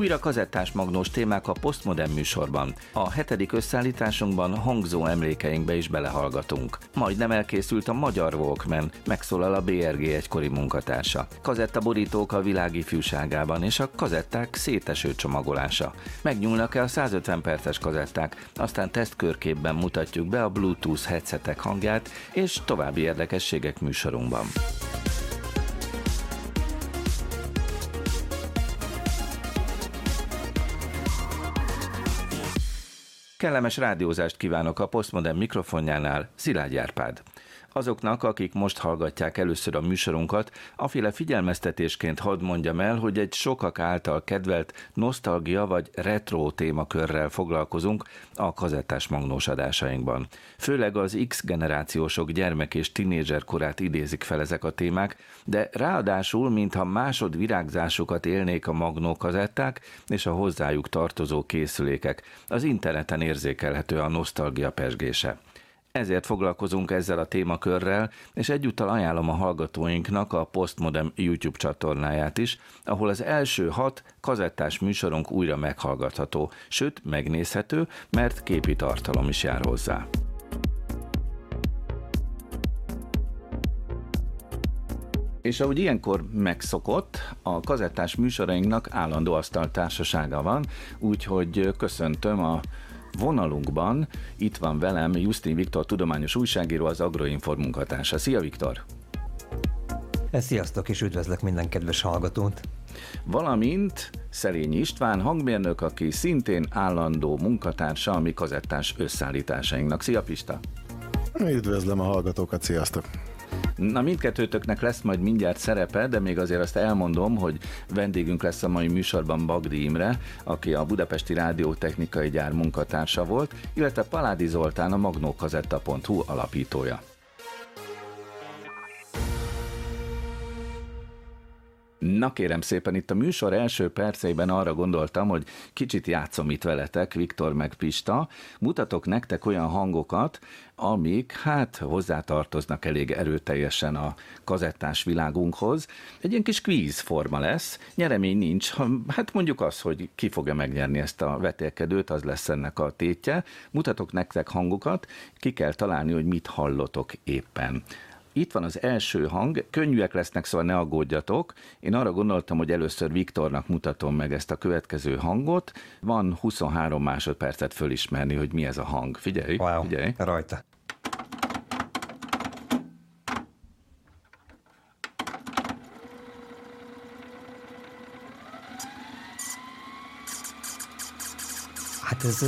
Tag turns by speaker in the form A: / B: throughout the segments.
A: Újra kazettás magnós témák a Postmodern műsorban. A hetedik összeállításunkban hangzó emlékeinkbe is belehallgatunk. Majdnem elkészült a Magyar Walkman, megszólal a BRG egykori munkatársa. Kazettaborítók a világ ifjúságában és a kazetták széteső csomagolása. Megnyúlnak-e a 150 perces kazetták, aztán tesztkörképben mutatjuk be a Bluetooth headsetek hangját és további érdekességek műsorunkban. Kellemes rádiózást kívánok a Postmodern mikrofonjánál, Szilágy Árpád. Azoknak, akik most hallgatják először a műsorunkat, aféle figyelmeztetésként hadd mondjam el, hogy egy sokak által kedvelt nosztalgia vagy retro témakörrel foglalkozunk a kazettás magnós adásainkban. Főleg az X generációsok gyermek és tinédzser korát idézik fel ezek a témák, de ráadásul, mintha másod virágzásukat élnék a magnó kazetták és a hozzájuk tartozó készülékek. Az interneten érzékelhető a nosztalgia pesgése. Ezért foglalkozunk ezzel a témakörrel, és egyúttal ajánlom a hallgatóinknak a Postmodem YouTube csatornáját is, ahol az első hat kazettás műsorunk újra meghallgatható, sőt megnézhető, mert képi tartalom is jár hozzá. És ahogy ilyenkor megszokott, a kazettás műsorainknak állandó asztaltársasága van, úgyhogy köszöntöm a vonalunkban itt van velem Justin Viktor, tudományos újságíró, az Agroinform munkatársa. Szia Viktor!
B: Sziasztok, és üdvözlök minden kedves hallgatót!
A: Valamint Szerényi István, hangmérnök, aki szintén állandó munkatársa a mi kazettás összeállításainknak. Szia Pista!
C: Üdvözlöm a hallgatókat, sziasztok!
A: Na mindkettőtöknek lesz majd mindjárt szerepe, de még azért azt elmondom, hogy vendégünk lesz a mai műsorban Bagdi Imre, aki a Budapesti Rádiótechnikai Gyár munkatársa volt, illetve Paládi Zoltán a magnókazetta.hu alapítója. Na kérem szépen, itt a műsor első perceiben arra gondoltam, hogy kicsit játszom itt veletek, Viktor meg Pista, mutatok nektek olyan hangokat, amik hát hozzátartoznak elég erőteljesen a kazettás világunkhoz. Egy ilyen kis kvíz forma lesz, nyeremény nincs, hát mondjuk az, hogy ki fogja megnyerni ezt a vetélkedőt, az lesz ennek a tétje. Mutatok nektek hangokat, ki kell találni, hogy mit hallotok éppen. Itt van az első hang, könnyűek lesznek, szóval ne aggódjatok. Én arra gondoltam, hogy először Viktornak mutatom meg ezt a következő hangot. Van 23 másodpercet fölismerni, hogy mi ez a hang. Figyelj,
B: wow,
A: figyelj.
B: rajta. Hát ez,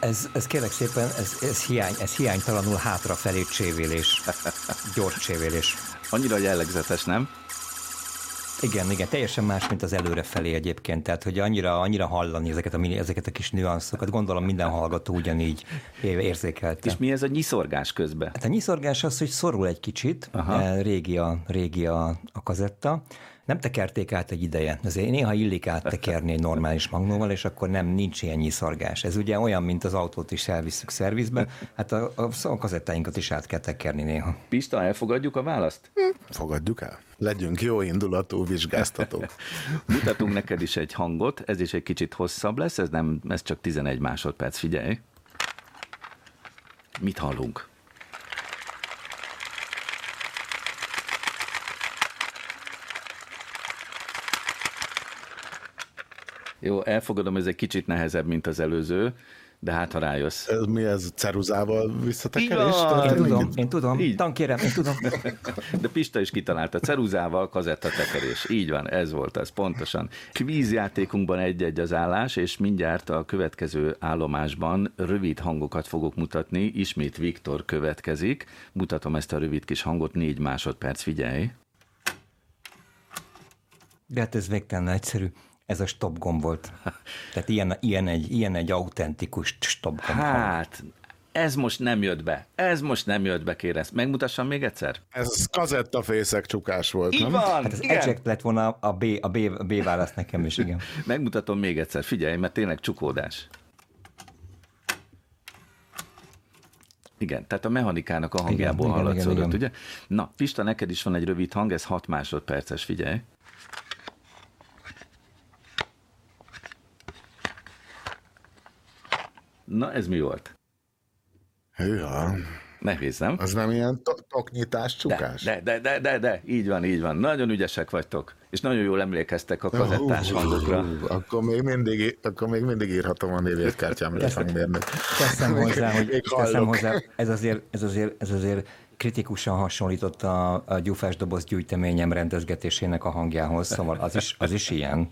B: ez, ez kérlek szépen, ez, ez, hiány, ez hiánytalanul hátrafelé csévélés, gyors csévélés.
A: Annyira jellegzetes, nem?
B: Igen, igen, teljesen más, mint az előrefelé egyébként, tehát hogy annyira, annyira hallani ezeket a, ezeket a kis nüanszokat, gondolom minden hallgató ugyanígy érzékelte.
A: És mi ez a nyiszorgás közben?
B: Hát a nyiszorgás az, hogy szorul egy kicsit, Aha. régi a, régi a, a kazetta, nem tekerték át egy ideje. Azért néha illik áttekerni egy normális magnóval, és akkor nem nincs ilyen nyiszargás. Ez ugye olyan, mint az autót is elviszük szervizbe, hát a, a, a kazettáinkat is át kell tekerni néha.
A: Pista, elfogadjuk a választ?
C: Fogadjuk el. Legyünk jó indulatú vizsgáztatók.
A: Mutatunk neked is egy hangot, ez is egy kicsit hosszabb lesz, ez, nem, ez csak 11 másodperc, figyelj. Mit hallunk? Jó, elfogadom, ez egy kicsit nehezebb, mint az előző, de hát ha rájössz.
C: Ez mi ez, ceruzával visszatekerés?
B: Én tudom, én tudom, Így. tankérem, én tudom.
A: De Pista is kitalálta, ceruzával kazettatekerés. Így van, ez volt ez, pontosan. Kvízjátékunkban egy-egy az állás, és mindjárt a következő állomásban rövid hangokat fogok mutatni. Ismét Viktor következik. Mutatom ezt a rövid kis hangot, négy másodperc, figyelj.
B: De hát ez végtelen egyszerű. Ez a stop gomb volt. Tehát ilyen, ilyen, egy, ilyen egy autentikus stop gomb.
A: Hát, ez most nem jött be. Ez most nem jött be, kérez. Megmutassam még egyszer?
C: Ez kazettafészek csukás volt,
A: Így
C: nem?
A: van,
B: Hát az
A: igen.
B: eject lett volna a B, a B, a B válasz nekem is, igen.
A: Megmutatom még egyszer, figyelj, mert tényleg csukódás. Igen, tehát a mechanikának a hangjából
B: Igen, igen,
A: hallatszódott,
B: igen,
A: ugye? Na, Pista, neked is van egy rövid hang, ez 6 másodperces, figyelj. Na, ez mi volt?
C: Hűha.
A: Nehéz, nem?
C: Az nem ilyen to- toknyitás, csukás?
A: De, de, de, de, de, így van, így van. Nagyon ügyesek vagytok. És nagyon jól emlékeztek a kazettás hangokra.
C: Akkor még mindig, akkor még mindig írhatom a névjegykártyámra, hogy hangmérnök.
B: Teszem hozzá, hogy teszem hozzá, ez azért, ez azért, ez azért kritikusan hasonlított a, a gyufás doboz gyűjteményem rendezgetésének a hangjához, szóval az is, az is ilyen.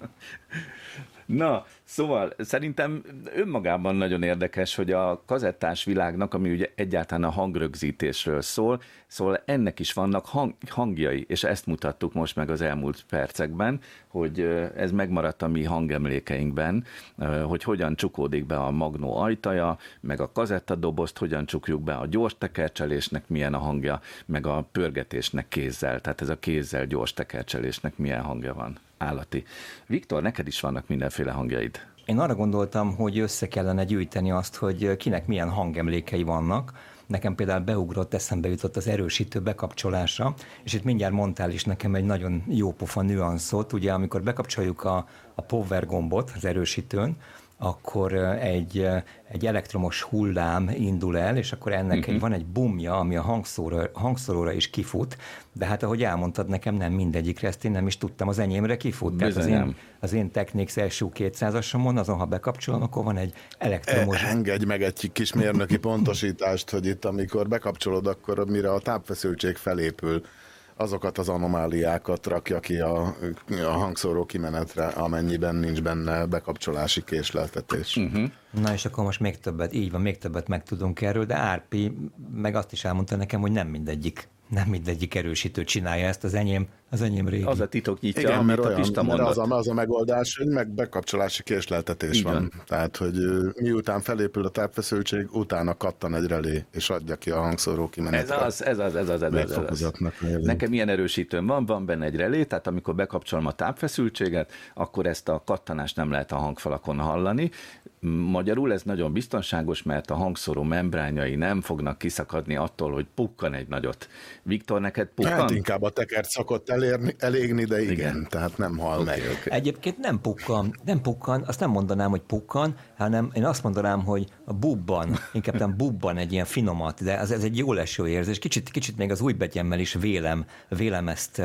A: Na, szóval szerintem önmagában nagyon érdekes, hogy a kazettás világnak, ami ugye egyáltalán a hangrögzítésről szól, szóval ennek is vannak hang, hangjai, és ezt mutattuk most meg az elmúlt percekben, hogy ez megmaradt a mi hangemlékeinkben, hogy hogyan csukódik be a magnó ajtaja, meg a kazettadobozt, hogyan csukjuk be a gyors tekercselésnek milyen a hangja, meg a pörgetésnek kézzel, tehát ez a kézzel gyors tekercselésnek milyen hangja van. Állati. Viktor, neked is vannak mindenféle hangjaid.
B: Én arra gondoltam, hogy össze kellene gyűjteni azt, hogy kinek milyen hangemlékei vannak. Nekem például beugrott, eszembe jutott az erősítő bekapcsolása, és itt mindjárt mondtál is nekem egy nagyon jó pofa nüanszot. Ugye, amikor bekapcsoljuk a, a power gombot az erősítőn, akkor egy, egy elektromos hullám indul el, és akkor ennek uh-huh. egy, van egy bumja, ami a hangszóra, hangszóróra is kifut, de hát ahogy elmondtad nekem, nem mindegyikre, ezt én nem is tudtam, az enyémre kifut. Tehát az én, az én Technics első 200-asomon, azon, ha bekapcsolom, akkor van egy elektromos...
C: E, engedj meg egy kis mérnöki pontosítást, hogy itt amikor bekapcsolod, akkor mire a tápfeszültség felépül, azokat az anomáliákat rakja ki a, a hangszóró kimenetre, amennyiben nincs benne bekapcsolási késleltetés. Uh-huh.
B: Na és akkor most még többet, így van, még többet megtudunk erről, de Árpi meg azt is elmondta nekem, hogy nem mindegyik, nem mindegyik erősítő csinálja ezt, az enyém, az enyém régi.
A: Az a titok nyitja,
C: Igen, mert,
A: a
C: olyan,
A: Pista
C: mert az, a, az a megoldás, hogy meg bekapcsolási késleltetés
A: Így
C: van. Tehát, hogy miután felépül a tápfeszültség, utána kattan egy relé, és adja ki a hangszóró
A: Ez
C: kimenetre.
A: az, ez az, ez az, ez az, ez az. Nekem ilyen erősítőm van, van benne egy relé, tehát amikor bekapcsolom a tápfeszültséget, akkor ezt a kattanást nem lehet a hangfalakon hallani. Magyarul ez nagyon biztonságos, mert a hangszóró membrányai nem fognak kiszakadni attól, hogy pukkan egy nagyot. Viktor, neked pukkan?
C: Hát inkább a tekert szokott elérni, elégni, de igen,
A: Igen.
C: tehát nem hal okay, meg.
A: Okay.
B: Egyébként nem pukkan, nem pukkan, azt nem mondanám, hogy pukkan, hanem én azt mondanám, hogy a bubban, inkább nem bubban egy ilyen finomat, de az, ez egy jó leső érzés. Kicsit, kicsit még az új begyemmel is vélem, vélem ezt,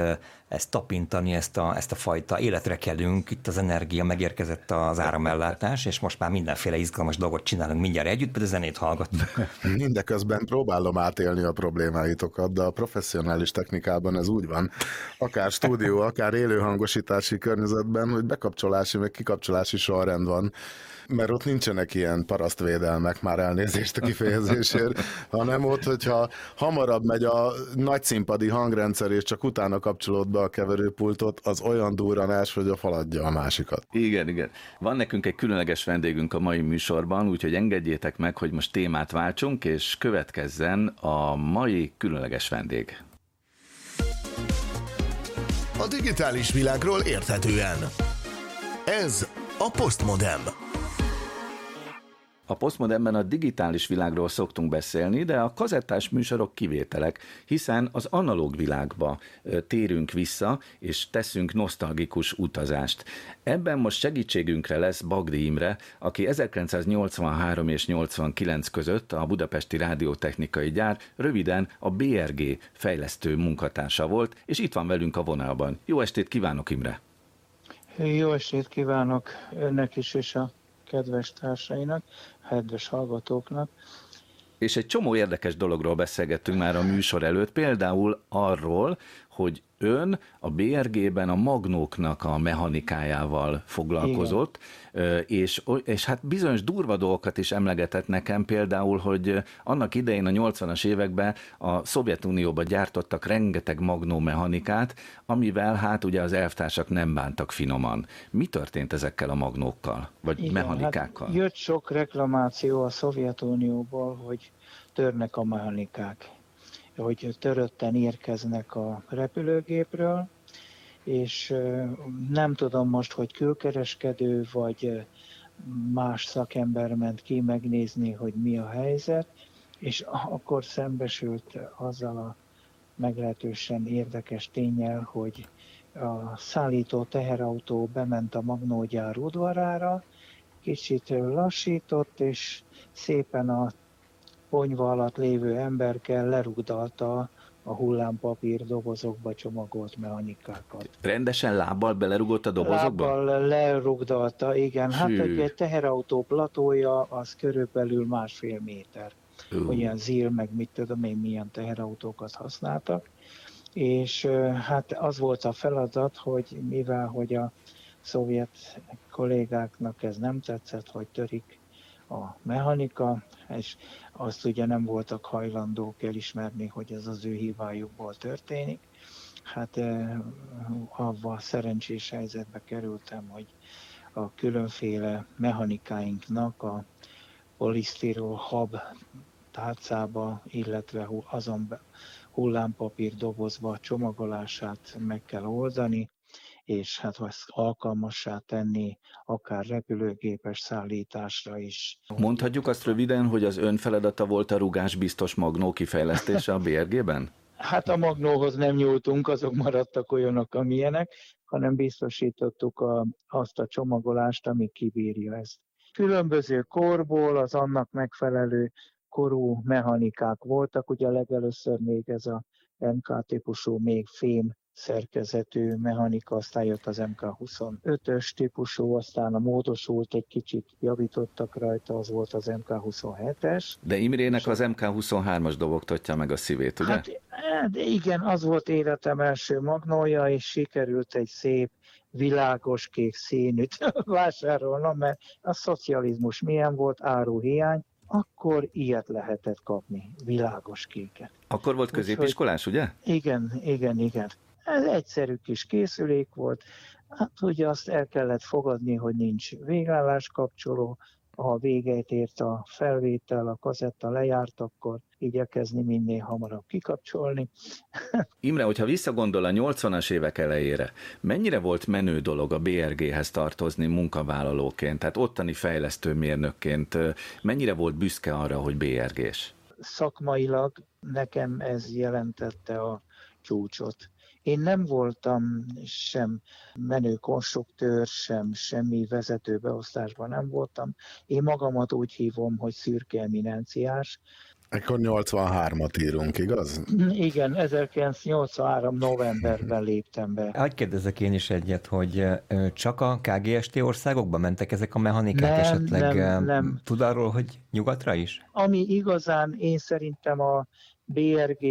B: ezt tapintani, ezt a, ezt a fajta életre kelünk, itt az energia, megérkezett az áramellátás, és most már mindenféle izgalmas dolgot csinálunk mindjárt együtt, de zenét hallgatunk.
C: Mindeközben próbálom átélni a problémáitokat, de a professzionális technikában ez úgy van, akár stúdió, akár élőhangosítási környezetben, hogy bekapcsolási, meg kikapcsolási sorrend van, mert ott nincsenek ilyen parasztvédelmek, már elnézést a kifejezésért, hanem ott, hogyha hamarabb megy a nagy színpadi hangrendszer, és csak utána kapcsolód be a keverőpultot, az olyan durranás, hogy a faladja a másikat.
A: Igen, igen. Van nekünk egy különleges vendégünk a mai műsorban, úgyhogy engedjétek meg, hogy most témát váltsunk, és következzen a mai különleges vendég.
D: A digitális világról érthetően. Ez a Postmodem.
A: A Postmodernben a digitális világról szoktunk beszélni, de a kazettás műsorok kivételek, hiszen az analóg világba térünk vissza, és teszünk nosztalgikus utazást. Ebben most segítségünkre lesz Bagdi Imre, aki 1983 és 89 között a Budapesti Rádiótechnikai Gyár, röviden a BRG fejlesztő munkatársa volt, és itt van velünk a vonalban. Jó estét kívánok, Imre!
E: Jó estét kívánok önnek is, és a kedves társainak, kedves hallgatóknak.
A: És egy csomó érdekes dologról beszélgettünk már a műsor előtt, például arról, hogy ön a BRG-ben a magnóknak a mechanikájával foglalkozott, Igen. és, és hát bizonyos durva dolgokat is emlegetett nekem, például, hogy annak idején a 80-as években a Szovjetunióban gyártottak rengeteg magnó mechanikát, amivel hát ugye az elvtársak nem bántak finoman. Mi történt ezekkel a magnókkal, vagy
E: Igen,
A: mechanikákkal?
E: Hát jött sok reklamáció a Szovjetunióból, hogy törnek a mechanikák hogy törötten érkeznek a repülőgépről, és nem tudom most, hogy külkereskedő vagy más szakember ment ki megnézni, hogy mi a helyzet, és akkor szembesült azzal a meglehetősen érdekes tényel, hogy a szállító teherautó bement a magnógyár udvarára, kicsit lassított, és szépen a ponyva alatt lévő emberkel lerugdalta a hullámpapír dobozokba csomagolt mechanikákat.
A: Rendesen lábbal belerugott a dobozokba?
E: Lábbal lerugdalta, igen. Hát egy, egy teherautó platója az körülbelül másfél méter. Uh. Olyan zír, meg mit tudom én, milyen teherautókat használtak. És hát az volt a feladat, hogy mivel hogy a szovjet kollégáknak ez nem tetszett, hogy törik a mechanika, és azt ugye nem voltak hajlandók elismerni, hogy ez az ő hibájukból történik. Hát eh, avval szerencsés helyzetbe kerültem, hogy a különféle mechanikáinknak a polisztirol hab tárcába, illetve azon hullámpapír dobozba csomagolását meg kell oldani, és hát ezt alkalmassá tenni akár repülőgépes szállításra is.
A: Mondhatjuk azt röviden, hogy az ön feladata volt a rugásbiztos magnó kifejlesztése a BRG-ben?
E: Hát a magnóhoz nem nyúltunk, azok maradtak olyanok, amilyenek, hanem biztosítottuk a, azt a csomagolást, ami kibírja ezt. Különböző korból az annak megfelelő korú mechanikák voltak, ugye legelőször még ez a MK típusú, még fém szerkezetű mechanika, aztán jött az MK25-ös típusú, aztán a módosult, egy kicsit javítottak rajta, az volt az MK27-es.
A: De Imrének az MK23-as dobogtatja meg a szívét, ugye? Hát,
E: hát igen, az volt életem első magnója, és sikerült egy szép világos kék színűt vásárolnom, mert a szocializmus milyen volt, áruhiány, akkor ilyet lehetett kapni, világos kéket.
A: Akkor volt középiskolás, ugye?
E: Igen, igen, igen. Ez egyszerű kis készülék volt, hát ugye azt el kellett fogadni, hogy nincs végállás kapcsoló, ha véget ért a felvétel, a kazetta lejárt, akkor igyekezni minél hamarabb kikapcsolni.
A: Imre, hogyha visszagondol a 80-as évek elejére, mennyire volt menő dolog a BRG-hez tartozni munkavállalóként, tehát ottani fejlesztőmérnökként, mennyire volt büszke arra, hogy BRG-s?
E: Szakmailag nekem ez jelentette a csúcsot. Én nem voltam sem menő konstruktőr, sem semmi vezetőbeosztásban nem voltam. Én magamat úgy hívom, hogy szürke eminenciás.
C: Akkor 83-at írunk, igaz?
E: Igen, 1983 novemberben léptem be.
B: Hogy kérdezek én is egyet, hogy csak a KGST országokban mentek ezek a mechanikák nem, esetleg? Nem, nem. Tud arról, hogy nyugatra is?
E: Ami igazán én szerintem a BRG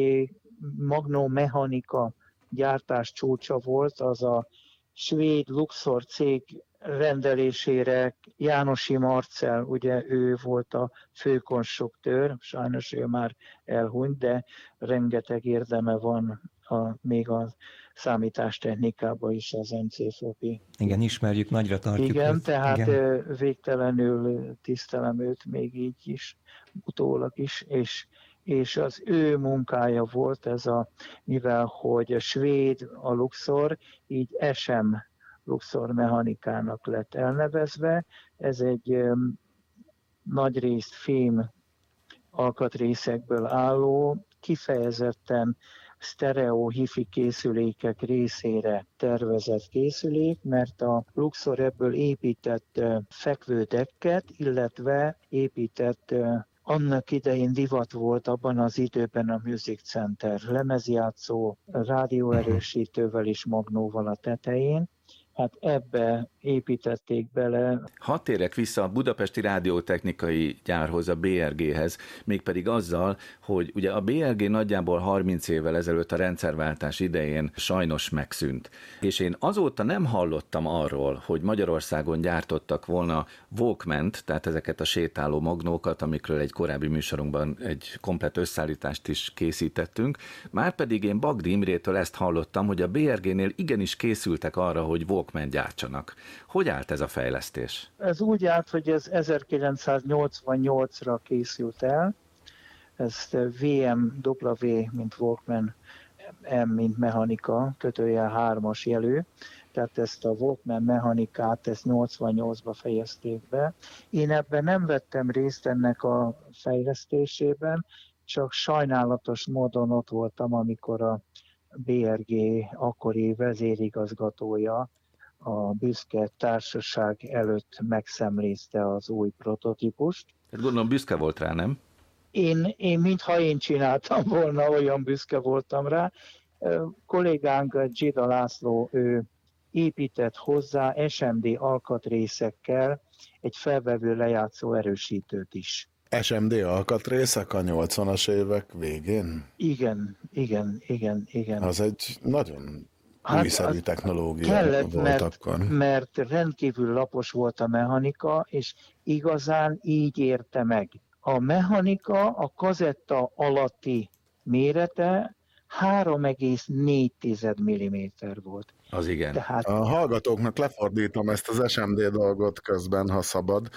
E: Magno Mechanika gyártás csúcsa volt, az a svéd Luxor cég rendelésére Jánosi Marcel, ugye ő volt a főkonstruktőr, sajnos ő már elhunyt, de rengeteg érdeme van a, még a számítástechnikában is az MCFOP.
B: Igen, ismerjük, nagyra tartjuk.
E: Igen, ezt. tehát Igen. végtelenül tisztelem őt még így is, utólag is, és és az ő munkája volt ez a, mivel hogy a svéd a Luxor, így SM Luxor mechanikának lett elnevezve. Ez egy um, nagy részt fém alkatrészekből álló, kifejezetten sztereó hifi készülékek részére tervezett készülék, mert a Luxor ebből épített fekvődekket, illetve épített annak idején divat volt abban az időben a Music Center lemezjátszó rádióerősítővel és magnóval a tetején, hát ebbe építették bele.
A: Hadd térek vissza a Budapesti Rádiótechnikai Gyárhoz, a BRG-hez, mégpedig azzal, hogy ugye a BRG nagyjából 30 évvel ezelőtt a rendszerváltás idején sajnos megszűnt. És én azóta nem hallottam arról, hogy Magyarországon gyártottak volna walkman tehát ezeket a sétáló magnókat, amikről egy korábbi műsorunkban egy komplet összeállítást is készítettünk. Márpedig én Bagdi Imrétől ezt hallottam, hogy a BRG-nél igenis készültek arra, hogy Walkman gyártsanak. Hogy állt ez a fejlesztés?
E: Ez úgy állt, hogy ez 1988-ra készült el, ezt VMW, mint Walkman, M, mint mechanika, kötője hármas jelű, tehát ezt a Walkman mechanikát, ezt 88-ba fejezték be. Én ebben nem vettem részt ennek a fejlesztésében, csak sajnálatos módon ott voltam, amikor a BRG akkori vezérigazgatója a büszke társaság előtt megszemlézte az új prototípust.
A: Hát gondolom büszke volt rá, nem?
E: Én, én mintha én csináltam volna, olyan büszke voltam rá. Kollégánk Gida László, ő épített hozzá SMD alkatrészekkel egy felvevő lejátszó erősítőt is.
C: SMD alkatrészek a 80-as évek végén?
E: Igen, igen, igen, igen.
C: Az egy nagyon hát újszerű technológia
E: kellett,
C: volt
E: mert,
C: akkor.
E: Mert rendkívül lapos volt a mechanika, és igazán így érte meg. A mechanika a kazetta alatti mérete 3,4 mm volt.
A: Az igen.
C: Tehát... A hallgatóknak lefordítom ezt az SMD dolgot közben, ha szabad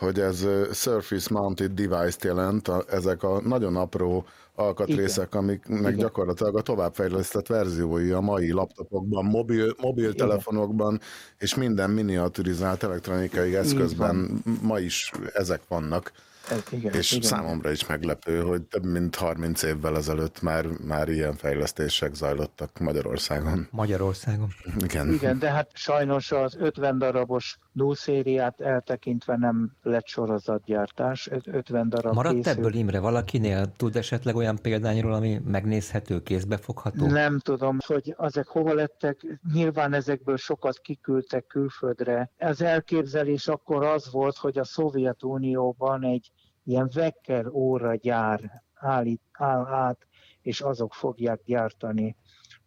C: hogy ez Surface Mounted Device-t jelent, a, ezek a nagyon apró alkatrészek, Igen. amiknek Igen. gyakorlatilag a továbbfejlesztett verziói a mai laptopokban, mobil, mobiltelefonokban, Igen. és minden miniaturizált elektronikai eszközben ma is ezek vannak. Ez, igen, és igen. számomra is meglepő, hogy több mint 30 évvel ezelőtt már, már ilyen fejlesztések zajlottak Magyarországon.
B: Magyarországon.
C: Igen.
E: Igen, de hát sajnos az 50 darabos szériát eltekintve nem lett sorozatgyártás, 50 darab
B: Maradt készül. ebből Imre valakinél? Tud esetleg olyan példányról, ami megnézhető, kézbefogható?
E: Nem tudom, hogy ezek hova lettek. Nyilván ezekből sokat kiküldtek külföldre. Az elképzelés akkor az volt, hogy a Szovjetunióban egy ilyen Wecker óra gyár állít, áll át, és azok fogják gyártani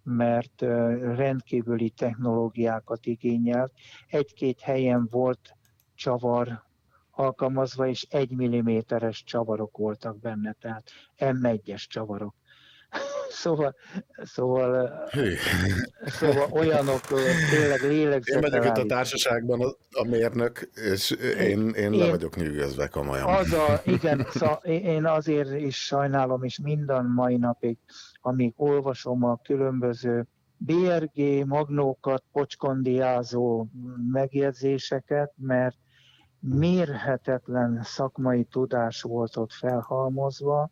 E: mert rendkívüli technológiákat igényelt. Egy-két helyen volt csavar alkalmazva, és egy milliméteres csavarok voltak benne, tehát M1-es csavarok. Szóval, szóval, szóval olyanok tényleg lélegzetellállító.
C: Én megyek itt a társaságban a, a mérnök, és én, én, én le vagyok nyűgözve komolyan.
E: Az a, igen, szóval én azért is sajnálom, és minden mai napig, amíg olvasom a különböző BRG magnókat, pocskondiázó megjegyzéseket, mert mérhetetlen szakmai tudás volt ott felhalmozva,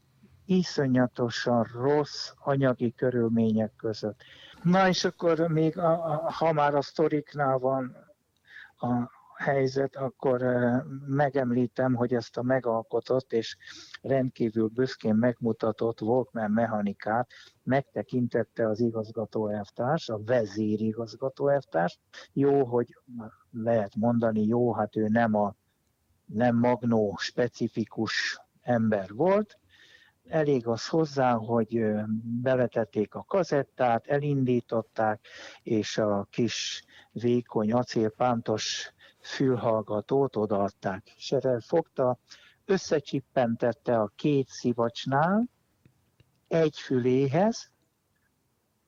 E: iszonyatosan rossz anyagi körülmények között. Na és akkor még, a, a, ha már a sztoriknál van a helyzet, akkor megemlítem, hogy ezt a megalkotott és rendkívül büszkén megmutatott Walkman mechanikát megtekintette az igazgató elvtárs, a vezérigazgató elvtárs. Jó, hogy lehet mondani, jó, hát ő nem a nem magnó specifikus ember volt, elég az hozzá, hogy beletették a kazettát, elindították, és a kis vékony acélpántos fülhallgatót odaadták. Serel fogta, összecsippentette a két szivacsnál, egy füléhez,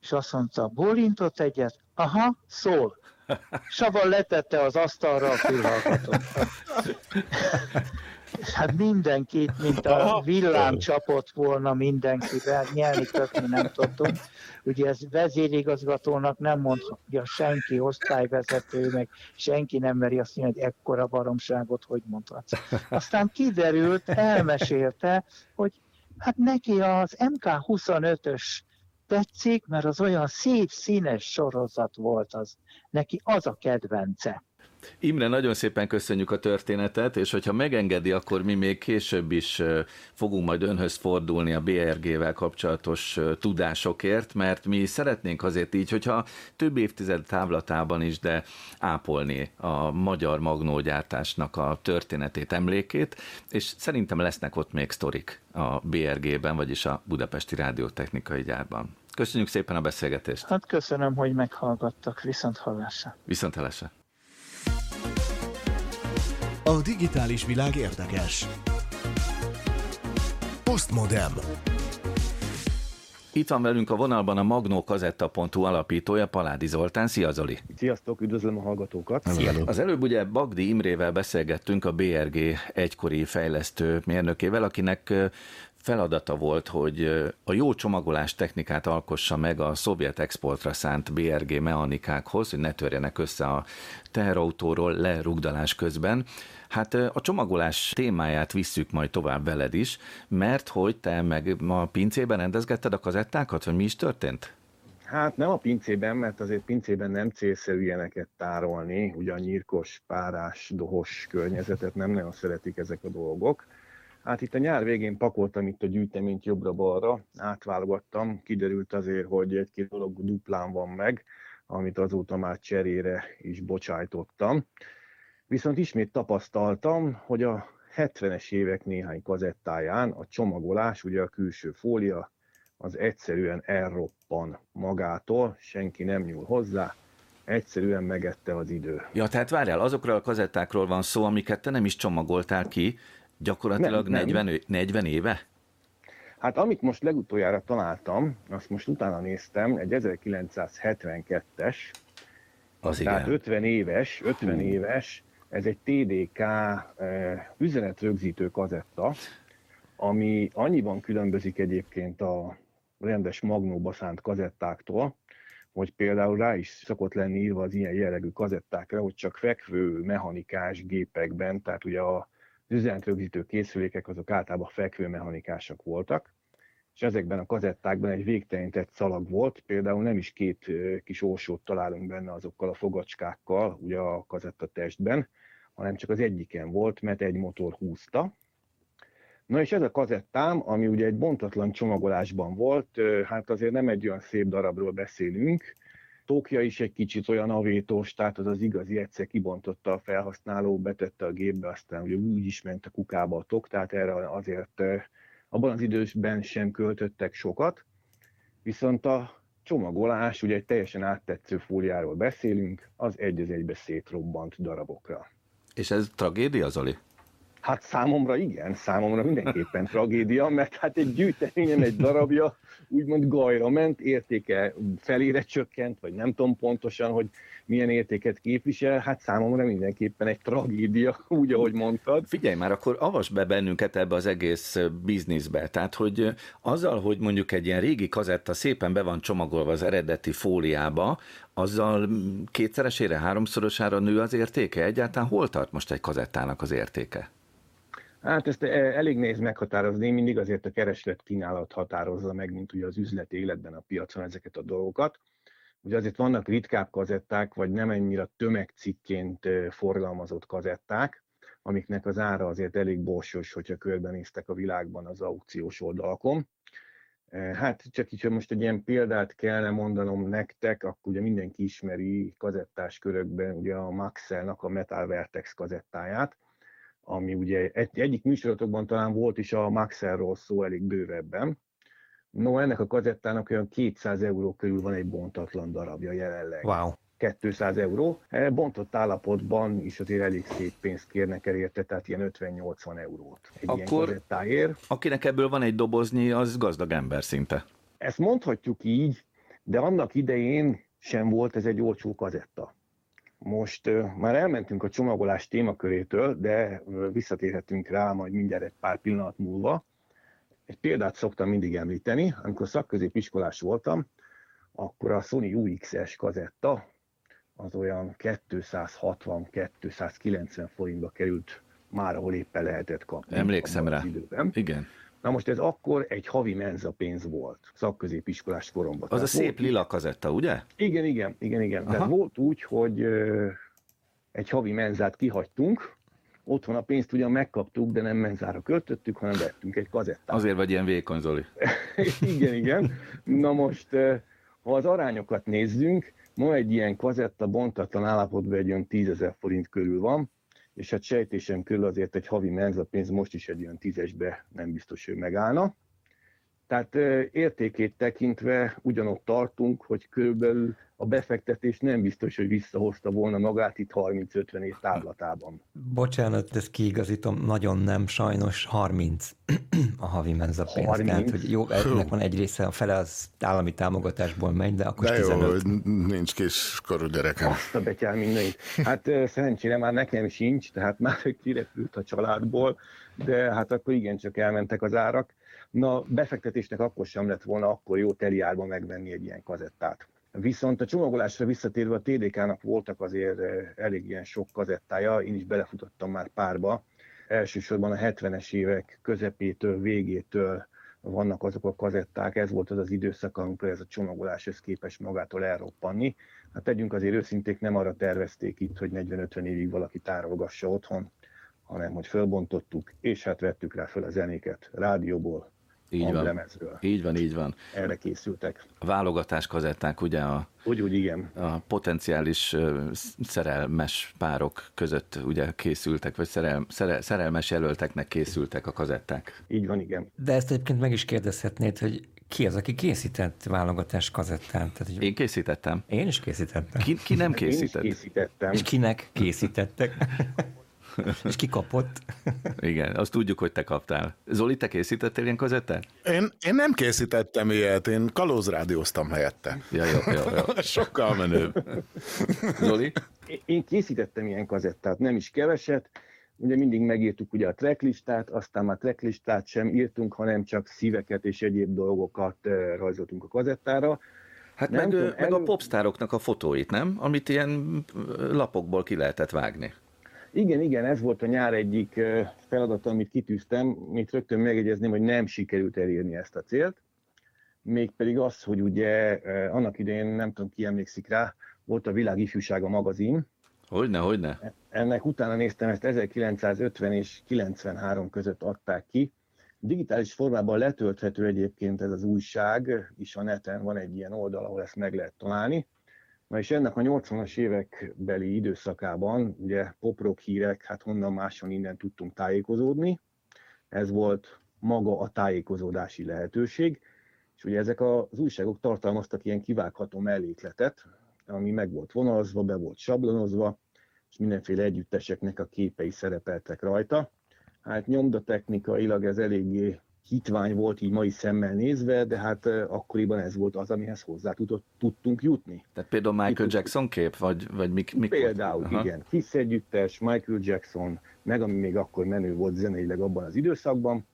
E: és azt mondta, bólintott egyet, aha, szól. Saval letette az asztalra a fülhallgatót. Hát mindenkit, mint a villám csapott volna mindenkivel, nyelni kötni nem tudtunk. Ugye ez vezérigazgatónak nem mondja senki, osztályvezető, meg senki nem meri azt mondani, hogy ekkora baromságot hogy mondhatsz. Aztán kiderült, elmesélte, hogy hát neki az MK25-ös tetszik, mert az olyan szép színes sorozat volt az. Neki az a kedvence.
A: Imre, nagyon szépen köszönjük a történetet, és hogyha megengedi, akkor mi még később is fogunk majd önhöz fordulni a BRG-vel kapcsolatos tudásokért, mert mi szeretnénk azért így, hogyha több évtized távlatában is, de ápolni a magyar magnógyártásnak a történetét, emlékét, és szerintem lesznek ott még sztorik a BRG-ben, vagyis a Budapesti Rádiótechnikai Gyárban. Köszönjük szépen a beszélgetést.
E: Hát köszönöm, hogy meghallgattak. Viszont hallásra.
A: Viszont hallásra.
D: A digitális világ érdekes. Postmodem.
A: Itt van velünk a vonalban a magnókazetta.hu alapítója, Paládi Zoltán. Szia Zoli!
F: Sziasztok, üdvözlöm a hallgatókat!
A: Szia. Az előbb ugye Bagdi Imrével beszélgettünk, a BRG egykori fejlesztő mérnökével, akinek feladata volt, hogy a jó csomagolás technikát alkossa meg a szovjet exportra szánt BRG mechanikákhoz, hogy ne törjenek össze a teherautóról lerugdalás közben. Hát a csomagolás témáját visszük majd tovább veled is, mert hogy te meg ma pincében rendezgetted a kazettákat, vagy mi is történt?
F: Hát nem a pincében, mert azért pincében nem célszerű ilyeneket tárolni, ugye a nyírkos, párás, dohos környezetet nem nagyon szeretik ezek a dolgok. Hát itt a nyár végén pakoltam itt a gyűjteményt jobbra-balra, átválogattam, kiderült azért, hogy egy-két dolog duplán van meg, amit azóta már cserére is bocsájtottam. Viszont ismét tapasztaltam, hogy a 70-es évek néhány kazettáján a csomagolás, ugye a külső fólia, az egyszerűen elroppan magától, senki nem nyúl hozzá, egyszerűen megette az idő.
A: Ja, tehát várjál, azokról a kazettákról van szó, amiket te nem is csomagoltál ki, gyakorlatilag nem, 40, nem. 40 éve?
F: Hát amit most legutoljára találtam, azt most utána néztem, egy 1972-es, az tehát igen. 50 éves, 50 Hú. éves, ez egy TDK üzenetrögzítő kazetta, ami annyiban különbözik egyébként a rendes magnóba szánt kazettáktól, hogy például rá is szokott lenni írva az ilyen jellegű kazettákra, hogy csak fekvő mechanikás gépekben, tehát ugye a üzenetrögzítő készülékek azok általában fekvő mechanikások voltak, és ezekben a kazettákban egy végtelenített szalag volt, például nem is két kis ósót találunk benne azokkal a fogacskákkal, ugye a kazetta testben, hanem csak az egyiken volt, mert egy motor húzta, Na és ez a kazettám, ami ugye egy bontatlan csomagolásban volt, hát azért nem egy olyan szép darabról beszélünk, Tókja is egy kicsit olyan avétos, tehát az az igazi egyszer kibontotta a felhasználó, betette a gépbe, aztán ugye úgy is ment a kukába a tok, tehát erre azért abban az idősben sem költöttek sokat. Viszont a csomagolás, ugye egy teljesen áttetsző fóliáról beszélünk, az egy az egybe szétrobbant darabokra.
A: És ez tragédia, Zoli?
F: Hát számomra igen, számomra mindenképpen tragédia, mert hát egy gyűjteményem egy darabja úgymond gajra ment, értéke felére csökkent, vagy nem tudom pontosan, hogy milyen értéket képvisel, hát számomra mindenképpen egy tragédia, úgy, ahogy mondtad.
A: Figyelj már, akkor avas be bennünket ebbe az egész bizniszbe. Tehát, hogy azzal, hogy mondjuk egy ilyen régi kazetta szépen be van csomagolva az eredeti fóliába, azzal kétszeresére, háromszorosára nő az értéke? Egyáltalán hol tart most egy kazettának az értéke?
F: Hát ezt eh, elég nehéz meghatározni, mindig azért a kereslet kínálat határozza meg, mint ugye az üzleti életben a piacon ezeket a dolgokat. Ugye azért vannak ritkább kazetták, vagy nem ennyire tömegcikként eh, forgalmazott kazetták, amiknek az ára azért elég borsos, hogyha körbenéztek a világban az aukciós oldalakon. Eh, hát csak így, hogy most egy ilyen példát kellene mondanom nektek, akkor ugye mindenki ismeri kazettás körökben ugye a Maxellnak a Metal Vertex kazettáját, ami ugye egy, egyik műsorotokban talán volt is a Maxerról szó elég bővebben. No, ennek a kazettának olyan 200 euró körül van egy bontatlan darabja jelenleg.
B: Wow.
F: 200 euró. E, bontott állapotban is azért elég szép pénzt kérnek el érte, tehát ilyen 50-80 eurót egy Akkor, ilyen kazettáért.
A: akinek ebből van egy doboznyi, az gazdag ember szinte.
F: Ezt mondhatjuk így, de annak idején sem volt ez egy olcsó kazetta. Most már elmentünk a csomagolás témakörétől, de visszatérhetünk rá majd mindjárt egy pár pillanat múlva. Egy példát szoktam mindig említeni, amikor szakközépiskolás voltam, akkor a Sony UX-es kazetta az olyan 260-290 forintba került már, ahol éppen lehetett kapni.
A: Emlékszem rá. Időben. Igen.
F: Na most ez akkor egy havi menza pénz volt, szakközépiskolás koromban.
A: Az Tehát a szép lila kazetta, ugye?
F: Igen, igen, igen, igen. Aha. Tehát volt úgy, hogy egy havi menzát kihagytunk, otthon a pénzt ugyan megkaptuk, de nem menzára költöttük, hanem vettünk egy kazettát.
A: Azért vagy ilyen vékony, Zoli.
F: igen, igen. Na most, ha az arányokat nézzünk, ma egy ilyen kazetta bontatlan állapotban egy olyan 10 forint körül van, és hát sejtésem körül azért egy havi menzapénz most is egy olyan tízesbe nem biztos, hogy megállna. Tehát értékét tekintve ugyanott tartunk, hogy körülbelül a befektetés nem biztos, hogy visszahozta volna magát itt 30-50 év távlatában.
B: Bocsánat, ezt kiigazítom, nagyon nem, sajnos 30 a havi menza pénz. 30? Tehát, hogy jó, ennek van egy része, a fele az állami támogatásból megy, de akkor de 15. jó,
C: nincs kis korú gyerekem.
F: Azt a betyár mindenit. Hát szerencsére már nekem sincs, tehát már kirepült a családból, de hát akkor igencsak elmentek az árak. Na, befektetésnek akkor sem lett volna akkor jó teliárban megvenni egy ilyen kazettát. Viszont a csomagolásra visszatérve a TDK-nak voltak azért elég ilyen sok kazettája, én is belefutottam már párba. Elsősorban a 70-es évek közepétől, végétől vannak azok a kazetták, ez volt az az időszak, amikor ez a csomagolás ez képes magától elroppanni. Hát tegyünk azért őszinték, nem arra tervezték itt, hogy 40-50 évig valaki tárolgassa otthon, hanem hogy fölbontottuk, és hát vettük rá föl a zenéket rádióból,
A: így van. lemezről. Így van, így van.
F: Erre készültek.
A: A válogatás kazetták, ugye a,
F: úgy, úgy, igen.
A: a potenciális szerelmes párok között ugye készültek, vagy szerel, szerel, szerelmes jelölteknek készültek a kazetták.
F: Így van, igen.
B: De ezt egyébként meg is kérdezhetnéd, hogy ki az, aki készített válogatás kazettát? Tehát, hogy
A: Én készítettem.
B: Én is készítettem.
A: Ki, ki nem készített?
F: Én is készítettem.
B: És kinek készítettek? És ki kapott?
A: Igen, azt tudjuk, hogy te kaptál. Zoli, te készítettél ilyen kazettát?
C: Én, én nem készítettem ilyet, én kalózrádióztam helyette.
A: Ja, jó, jó, jó.
C: Sokkal menőbb.
A: Zoli?
F: Én készítettem ilyen kazettát, nem is keveset. Ugye mindig megírtuk ugye a tracklistát, aztán már tracklistát sem írtunk, hanem csak szíveket és egyéb dolgokat rajzoltunk a kazettára.
A: Hát nem meg, tudom, meg elő... a popstároknak a fotóit, nem? Amit ilyen lapokból ki lehetett vágni.
F: Igen, igen, ez volt a nyár egyik feladata, amit kitűztem, mit rögtön megjegyezném, hogy nem sikerült elérni ezt a célt. Mégpedig az, hogy ugye annak idején, nem tudom ki emlékszik rá, volt a Világ Ifjúsága magazin.
A: Hogyne, hogyne.
F: Ennek utána néztem, ezt 1950 és 93 között adták ki. Digitális formában letölthető egyébként ez az újság, is a neten van egy ilyen oldal, ahol ezt meg lehet találni. Na és ennek a 80-as évek beli időszakában, ugye poprock hírek, hát honnan máson innen tudtunk tájékozódni. Ez volt maga a tájékozódási lehetőség, és ugye ezek az újságok tartalmaztak ilyen kivágható mellékletet, ami meg volt vonalazva, be volt sablonozva, és mindenféle együtteseknek a képei szerepeltek rajta. Hát nyomdatechnikailag ez eléggé hitvány volt így mai szemmel nézve, de hát akkoriban ez volt az, amihez hozzá tudott, tudtunk jutni.
A: Tehát például Michael Jackson kép, vagy, vagy mik, mik
F: Például, volt? igen. Kiss együttes, Michael Jackson, meg ami még akkor menő volt zeneileg abban az időszakban,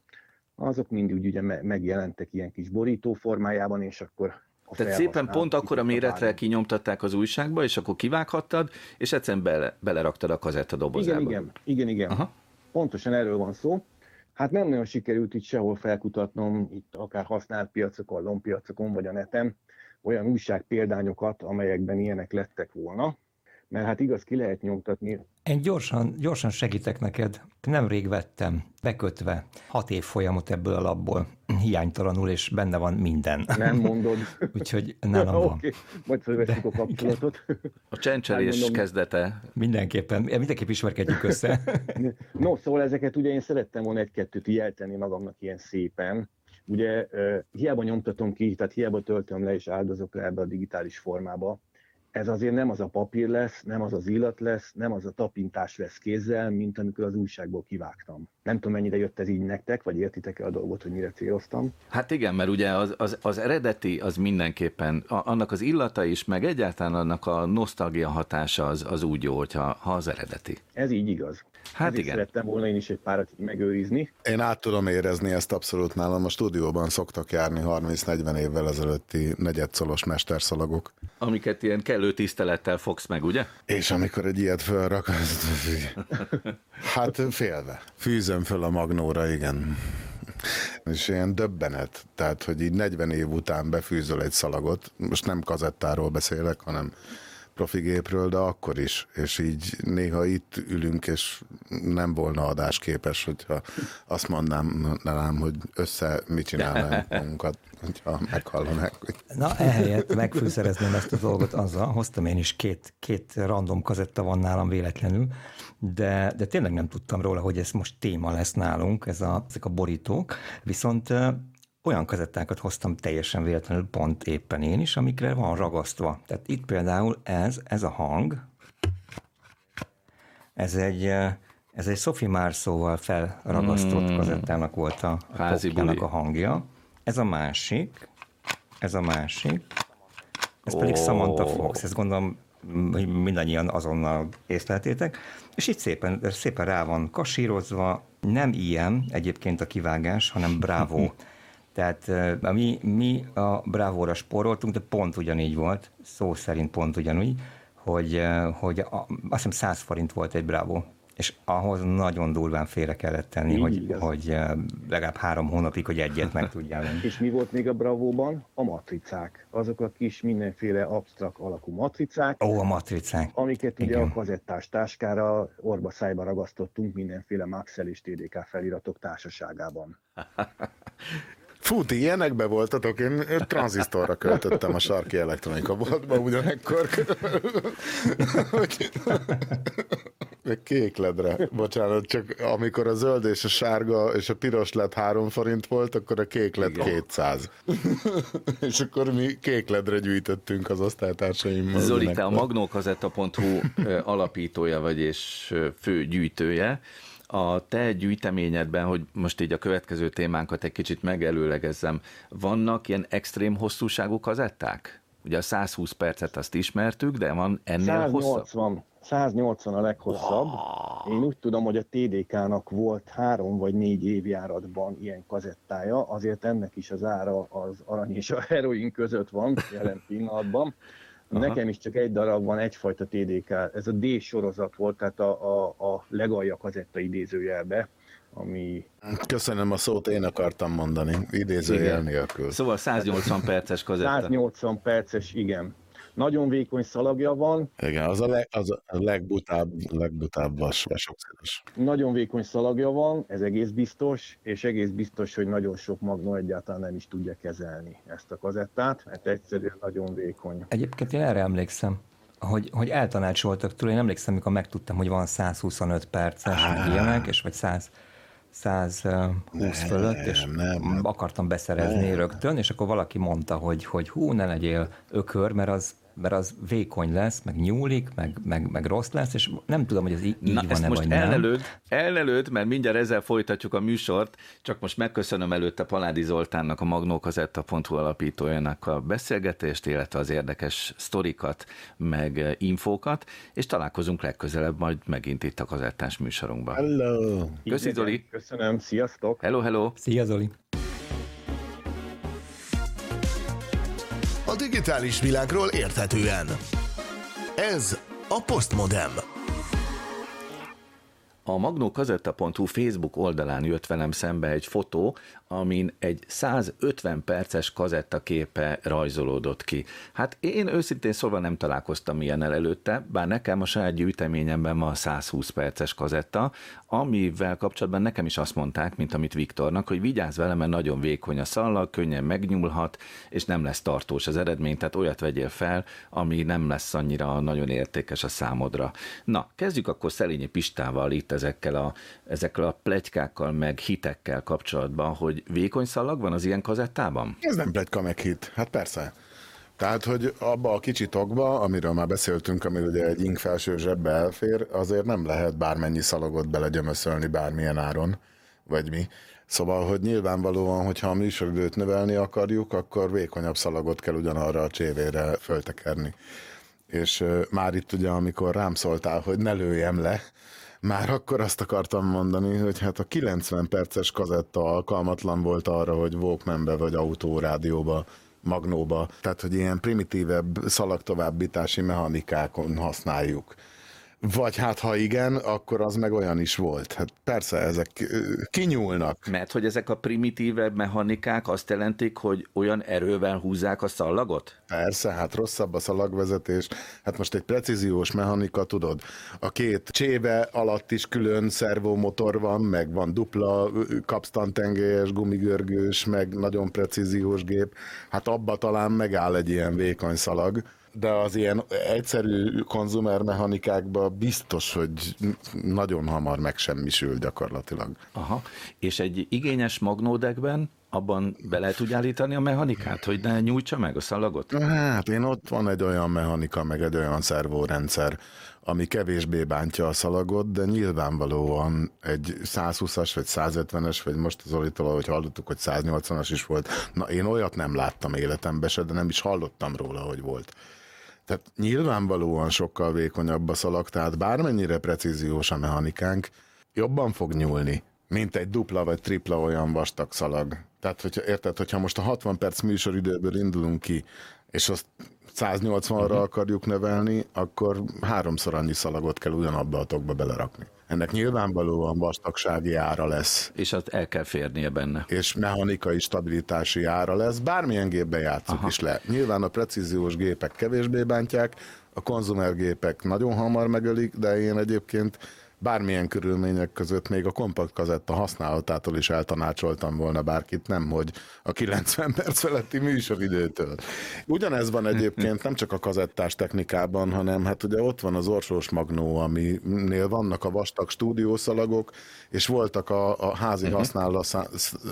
F: azok mind úgy ugye megjelentek ilyen kis borító formájában, és akkor
A: tehát szépen pont akkor a méretre kinyomtatták az újságba, és akkor kivághattad, és egyszerűen bele, beleraktad a kazetta dobozába.
F: Igen, igen, igen, igen. Aha. Pontosan erről van szó. Hát nem nagyon sikerült itt sehol felkutatnom, itt akár használt piacokon, lompiacokon vagy a neten, olyan újság példányokat, amelyekben ilyenek lettek volna mert hát igaz, ki lehet nyomtatni.
B: Én gyorsan, gyorsan segítek neked. Nemrég vettem, bekötve, hat év folyamot ebből a labból, hiánytalanul, és benne van minden.
F: Nem mondod.
B: Úgyhogy nálam van.
F: okay. majd felveszünk a kapcsolatot.
A: A csencselés kezdete.
B: Mindenképpen, mindenképp ismerkedjük össze.
F: no, szóval ezeket ugye én szerettem volna egy-kettőt jelteni magamnak ilyen szépen, ugye hiába nyomtatom ki, tehát hiába töltöm le és áldozok le ebbe a digitális formába, ez azért nem az a papír lesz, nem az az illat lesz, nem az a tapintás lesz kézzel, mint amikor az újságból kivágtam. Nem tudom, mennyire jött ez így nektek, vagy értitek-e a dolgot, hogy mire céloztam?
A: Hát igen, mert ugye az, az, az eredeti az mindenképpen, a, annak az illata is, meg egyáltalán annak a nosztalgia hatása az, az úgy jó, hogyha, ha az eredeti.
F: Ez így igaz. Hát Ezért igen. szerettem volna én is egy párat így megőrizni.
C: Én át tudom érezni ezt abszolút nálam. A stúdióban szoktak járni 30-40 évvel ezelőtti negyedszolos mesterszalagok.
A: Amiket ilyen kellő tisztelettel fogsz meg, ugye?
C: És amikor egy ilyet fölrak, az... hát félve. Fűzöm föl a magnóra, igen. És ilyen döbbenet, tehát, hogy így 40 év után befűzöl egy szalagot, most nem kazettáról beszélek, hanem profigépről, de akkor is, és így néha itt ülünk, és nem volna adásképes, hogyha azt mondnám rám, hogy össze mit csinálnánk magunkat, hogyha meghallanák.
B: Na, ehelyett megfűszerezném ezt a dolgot azzal, hoztam én is két, két random kazetta van nálam véletlenül, de, de tényleg nem tudtam róla, hogy ez most téma lesz nálunk, ez a, ezek a borítók, viszont olyan kazettákat hoztam teljesen véletlenül pont éppen én is, amikre van ragasztva. Tehát itt például ez, ez a hang, ez egy, ez egy Sophie Marceau-val felragasztott mm. kazettának volt a, a a hangja. Ez a másik, ez a másik, ez oh. pedig Samantha Fox, ezt gondolom hogy mindannyian azonnal észleltétek, és itt szépen, szépen rá van kasírozva, nem ilyen egyébként a kivágás, hanem bravo Tehát mi, mi a Bravo-ra spóroltunk, de pont ugyanígy volt, szó szerint pont ugyanúgy, hogy, hogy a, azt hiszem 100 forint volt egy Bravo és ahhoz nagyon durván félre kellett tenni, Így, hogy, hogy legalább három hónapig, hogy egyet meg tudjál venni.
F: És mi volt még a Bravóban? A matricák. Azok a kis mindenféle absztrakt alakú matricák.
B: Ó, a matricák.
F: Amiket Igen. ugye a kazettás táskára orba szájba ragasztottunk mindenféle Maxel és TDK feliratok társaságában.
C: Fú, ti ilyenekbe voltatok? Én tranzisztorra költöttem a sarki elektronika boltba ugyanekkor. Kék ledre, bocsánat, csak amikor a zöld és a sárga és a piros led 3 forint volt, akkor a kék led 200. és akkor mi kék ledre gyűjtöttünk az osztálytársaimmal.
A: Zoli, te a magnókazetta.hu alapítója vagy és fő gyűjtője a te gyűjteményedben, hogy most így a következő témánkat egy kicsit megelőlegezzem, vannak ilyen extrém hosszúságú kazetták? Ugye a 120 percet azt ismertük, de van ennél
F: 180,
A: hosszabb?
F: 180 a leghosszabb. Wow. Én úgy tudom, hogy a TDK-nak volt három vagy négy évjáratban ilyen kazettája, azért ennek is az ára az arany és a heroin között van jelen pillanatban. Aha. Nekem is csak egy darab van, egyfajta TDK, ez a D sorozat volt, tehát a, a, a legalja kazetta idézőjelbe, ami...
C: Köszönöm a szót, én akartam mondani, idézőjel nélkül.
A: Szóval 180 perces kazetta.
F: 180 perces, igen. Nagyon vékony szalagja van.
C: Igen, az a, leg, az a legbutább, legbutább vas, vasoxidos.
F: Nagyon vékony szalagja van, ez egész biztos, és egész biztos, hogy nagyon sok magnó egyáltalán nem is tudja kezelni ezt a kazettát, mert egyszerűen nagyon vékony.
B: Egyébként én erre emlékszem, hogy, hogy eltanácsoltak tőle, én emlékszem, amikor megtudtam, hogy van 125 perces ah. ilyenek, és vagy 100 120 nem, fölött, és nem, akartam beszerezni nem. rögtön, és akkor valaki mondta, hogy, hogy hú, ne legyél ökör, mert az mert az vékony lesz, meg nyúlik, meg, meg, meg rossz lesz, és nem tudom, hogy ez így, Na, van-e,
A: most
B: vagy
A: elnelőd, nem. Elnelőd, mert mindjárt ezzel folytatjuk a műsort, csak most megköszönöm előtte Paládi Zoltánnak, a magnókazetta.hu alapítójának a beszélgetést, illetve az érdekes sztorikat, meg infókat, és találkozunk legközelebb majd megint itt a kazettás műsorunkban.
C: Hello!
A: Köszi, Zoli!
F: Köszönöm, sziasztok!
A: Hello, hello!
B: Szia, Zoli!
D: Digitális világról érthetően. Ez a Postmodem.
A: A magnókazetta.hu Facebook oldalán jött velem szembe egy fotó, amin egy 150 perces kazetta képe rajzolódott ki. Hát én őszintén szólva nem találkoztam ilyennel előtte, bár nekem a saját gyűjteményemben van 120 perces kazetta, amivel kapcsolatban nekem is azt mondták, mint amit Viktornak, hogy vigyázz vele, mert nagyon vékony a szallag, könnyen megnyúlhat, és nem lesz tartós az eredmény, tehát olyat vegyél fel, ami nem lesz annyira nagyon értékes a számodra. Na, kezdjük akkor Szelényi Pistával itt ezekkel a, ezekkel a plegykákkal, meg hitekkel kapcsolatban, hogy vékony szalag van az ilyen kazettában?
C: Ez nem plegyka meg hit, hát persze. Tehát, hogy abba a kicsi tokba, amiről már beszéltünk, ami ugye egy ink felső zsebbe elfér, azért nem lehet bármennyi szalagot belegyömöszölni bármilyen áron, vagy mi. Szóval, hogy nyilvánvalóan, hogyha a műsoridőt növelni akarjuk, akkor vékonyabb szalagot kell ugyanarra a csévére föltekerni. És már itt ugye, amikor rám szóltál, hogy ne lőjem le, már akkor azt akartam mondani, hogy hát a 90 perces kazetta alkalmatlan volt arra, hogy Walkmanbe vagy autórádióba magnóba, tehát hogy ilyen primitívebb szalagtovábbítási mechanikákon használjuk. Vagy hát ha igen, akkor az meg olyan is volt. Hát persze, ezek kinyúlnak.
A: Mert hogy ezek a primitívebb mechanikák azt jelentik, hogy olyan erővel húzzák a szallagot?
C: Persze, hát rosszabb a szalagvezetés. Hát most egy precíziós mechanika, tudod, a két cséve alatt is külön szervomotor van, meg van dupla kapsztantengelyes, gumigörgős, meg nagyon precíziós gép. Hát abba talán megáll egy ilyen vékony szalag de az ilyen egyszerű konzumermechanikákban biztos, hogy nagyon hamar megsemmisül gyakorlatilag.
A: Aha, és egy igényes magnódekben abban be lehet úgy állítani a mechanikát, hogy ne nyújtsa meg a szalagot?
C: Hát én ott van egy olyan mechanika, meg egy olyan szervórendszer, ami kevésbé bántja a szalagot, de nyilvánvalóan egy 120-as, vagy 150-es, vagy most az Olitól, ahogy hallottuk, hogy 180-as is volt. Na, én olyat nem láttam életemben se, de nem is hallottam róla, hogy volt. Tehát nyilvánvalóan sokkal vékonyabb a szalag, tehát bármennyire precíziós a mechanikánk, jobban fog nyúlni, mint egy dupla vagy tripla olyan vastag szalag. Tehát, hogyha, érted, hogyha most a 60 perc műsoridőből indulunk ki, és azt 180-ra uh-huh. Mhm. akarjuk nevelni, akkor háromszor annyi szalagot kell ugyanabba a tokba belerakni. Ennek nyilvánvalóan vastagsági ára lesz.
A: És azt el kell férnie benne.
C: És mechanikai stabilitási ára lesz. Bármilyen gépben játszunk Aha. is le. Nyilván a precíziós gépek kevésbé bántják, a konzumergépek nagyon hamar megölik, de én egyébként bármilyen körülmények között még a kompakt kazetta használatától is eltanácsoltam volna bárkit, nem hogy a 90 perc feletti műsoridőtől. Ugyanez van egyébként nem csak a kazettás technikában, hanem hát ugye ott van az orsós magnó, aminél vannak a vastag stúdiószalagok, és voltak a, a házi, uh-huh. használatra,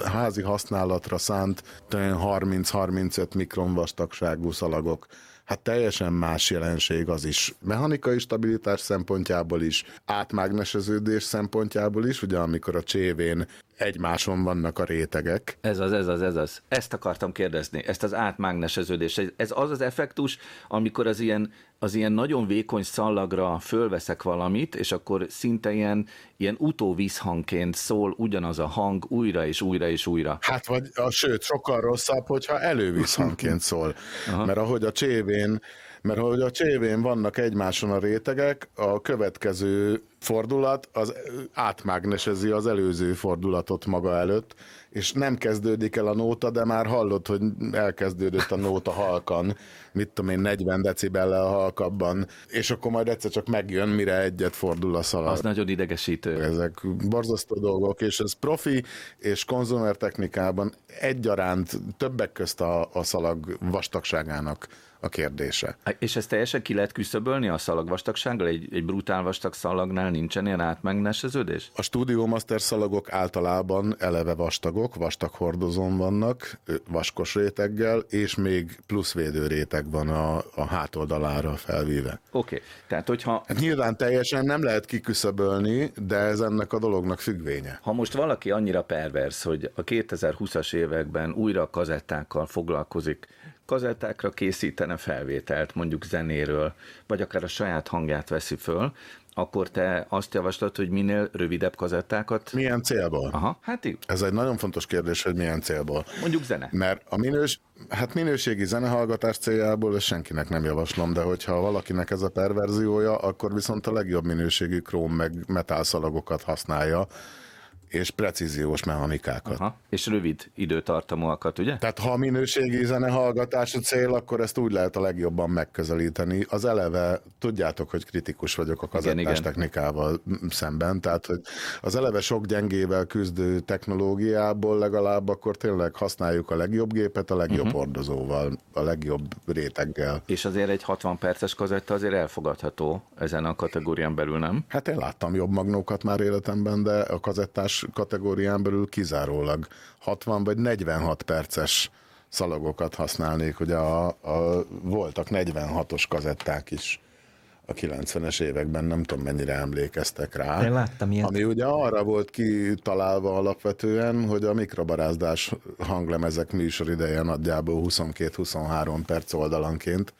C: házi használatra szánt 30-35 mikron vastagságú szalagok hát teljesen más jelenség az is. Mechanikai stabilitás szempontjából is, átmágneseződés szempontjából is, ugye amikor a csévén egymáson vannak a rétegek.
A: Ez az, ez az, ez az. Ezt akartam kérdezni, ezt az átmágneseződést. Ez az az effektus, amikor az ilyen, az ilyen nagyon vékony szallagra fölveszek valamit, és akkor szinte ilyen, ilyen utóvízhangként szól ugyanaz a hang újra és újra és újra.
C: Hát vagy, a, sőt, sokkal rosszabb, hogyha elővízhangként szól. Aha. Mert ahogy a csévén mert ahogy a csévén vannak egymáson a rétegek, a következő fordulat az átmágnesezi az előző fordulatot maga előtt, és nem kezdődik el a nóta, de már hallod, hogy elkezdődött a nóta halkan, mit tudom én, 40 decibellel halkabban, és akkor majd egyszer csak megjön, mire egyet fordul a szalag.
A: Az nagyon idegesítő.
C: Ezek borzasztó dolgok, és ez profi és konzumer technikában egyaránt többek közt a, a szalag vastagságának a kérdése.
A: És ezt teljesen ki lehet küszöbölni a szalagvastagsággal? Egy, egy brutál vastag szalagnál nincsen ilyen átmegneseződés?
C: A Studio Master szalagok általában eleve vastagok, vastag hordozón vannak, vaskos réteggel, és még plusz védő réteg van a, a hátoldalára felvíve.
A: Oké, okay. tehát hogyha...
C: Hát nyilván teljesen nem lehet kiküszöbölni, de ez ennek a dolognak függvénye.
A: Ha most valaki annyira pervers, hogy a 2020-as években újra kazettákkal foglalkozik, kazettákra készítene felvételt, mondjuk zenéről, vagy akár a saját hangját veszi föl, akkor te azt javaslod, hogy minél rövidebb kazettákat...
C: Milyen célból?
A: Aha, hát így.
C: Ez egy nagyon fontos kérdés, hogy milyen célból.
A: Mondjuk zene.
C: Mert a minős, hát minőségi zenehallgatás céljából ezt senkinek nem javaslom, de hogyha valakinek ez a perverziója, akkor viszont a legjobb minőségű króm meg metálszalagokat használja, és precíziós mechanikákat. Aha.
A: És rövid időtartamúakat, ugye?
C: Tehát ha minőségi zenehallgatás a cél, akkor ezt úgy lehet a legjobban megközelíteni. Az eleve, tudjátok, hogy kritikus vagyok a kazettás igen, igen. technikával szemben, tehát hogy az eleve sok gyengével küzdő technológiából legalább akkor tényleg használjuk a legjobb gépet a legjobb uh-huh. hordozóval, a legjobb réteggel.
A: És azért egy 60 perces kazetta azért elfogadható ezen a kategórián belül, nem?
C: Hát én láttam jobb magnókat már életemben, de a kazettás kategórián belül kizárólag 60 vagy 46 perces szalagokat használnék, ugye a, a, voltak 46-os kazetták is a 90-es években, nem tudom mennyire emlékeztek rá.
B: Én láttam ilyet.
C: Ami ugye arra volt kitalálva alapvetően, hogy a mikrobarázdás hanglemezek műsorideje nagyjából 22-23 perc oldalanként,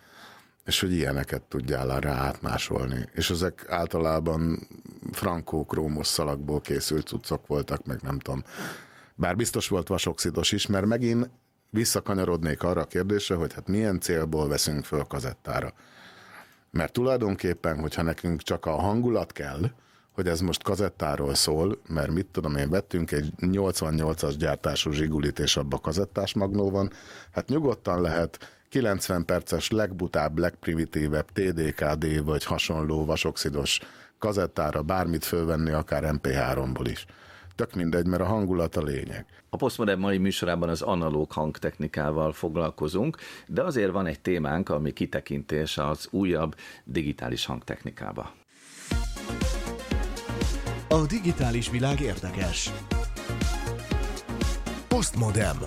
C: és hogy ilyeneket tudjál rá átmásolni. És ezek általában frankó krómos szalagból készült cuccok voltak, meg nem tudom. Bár biztos volt vasoxidos is, mert megint visszakanyarodnék arra a kérdésre, hogy hát milyen célból veszünk föl kazettára. Mert tulajdonképpen, hogyha nekünk csak a hangulat kell, hogy ez most kazettáról szól, mert mit tudom én, vettünk egy 88-as gyártású zsigulit, és abba kazettás magnó van, hát nyugodtan lehet 90 perces legbutább, legprimitívebb TDKD vagy hasonló vasoxidos kazettára bármit fölvenni, akár MP3-ból is. Tök mindegy, mert a hangulat a lényeg.
A: A Postmodern mai műsorában az analóg hangtechnikával foglalkozunk, de azért van egy témánk, ami kitekintés az újabb digitális hangtechnikába.
D: A digitális világ érdekes. Postmodern.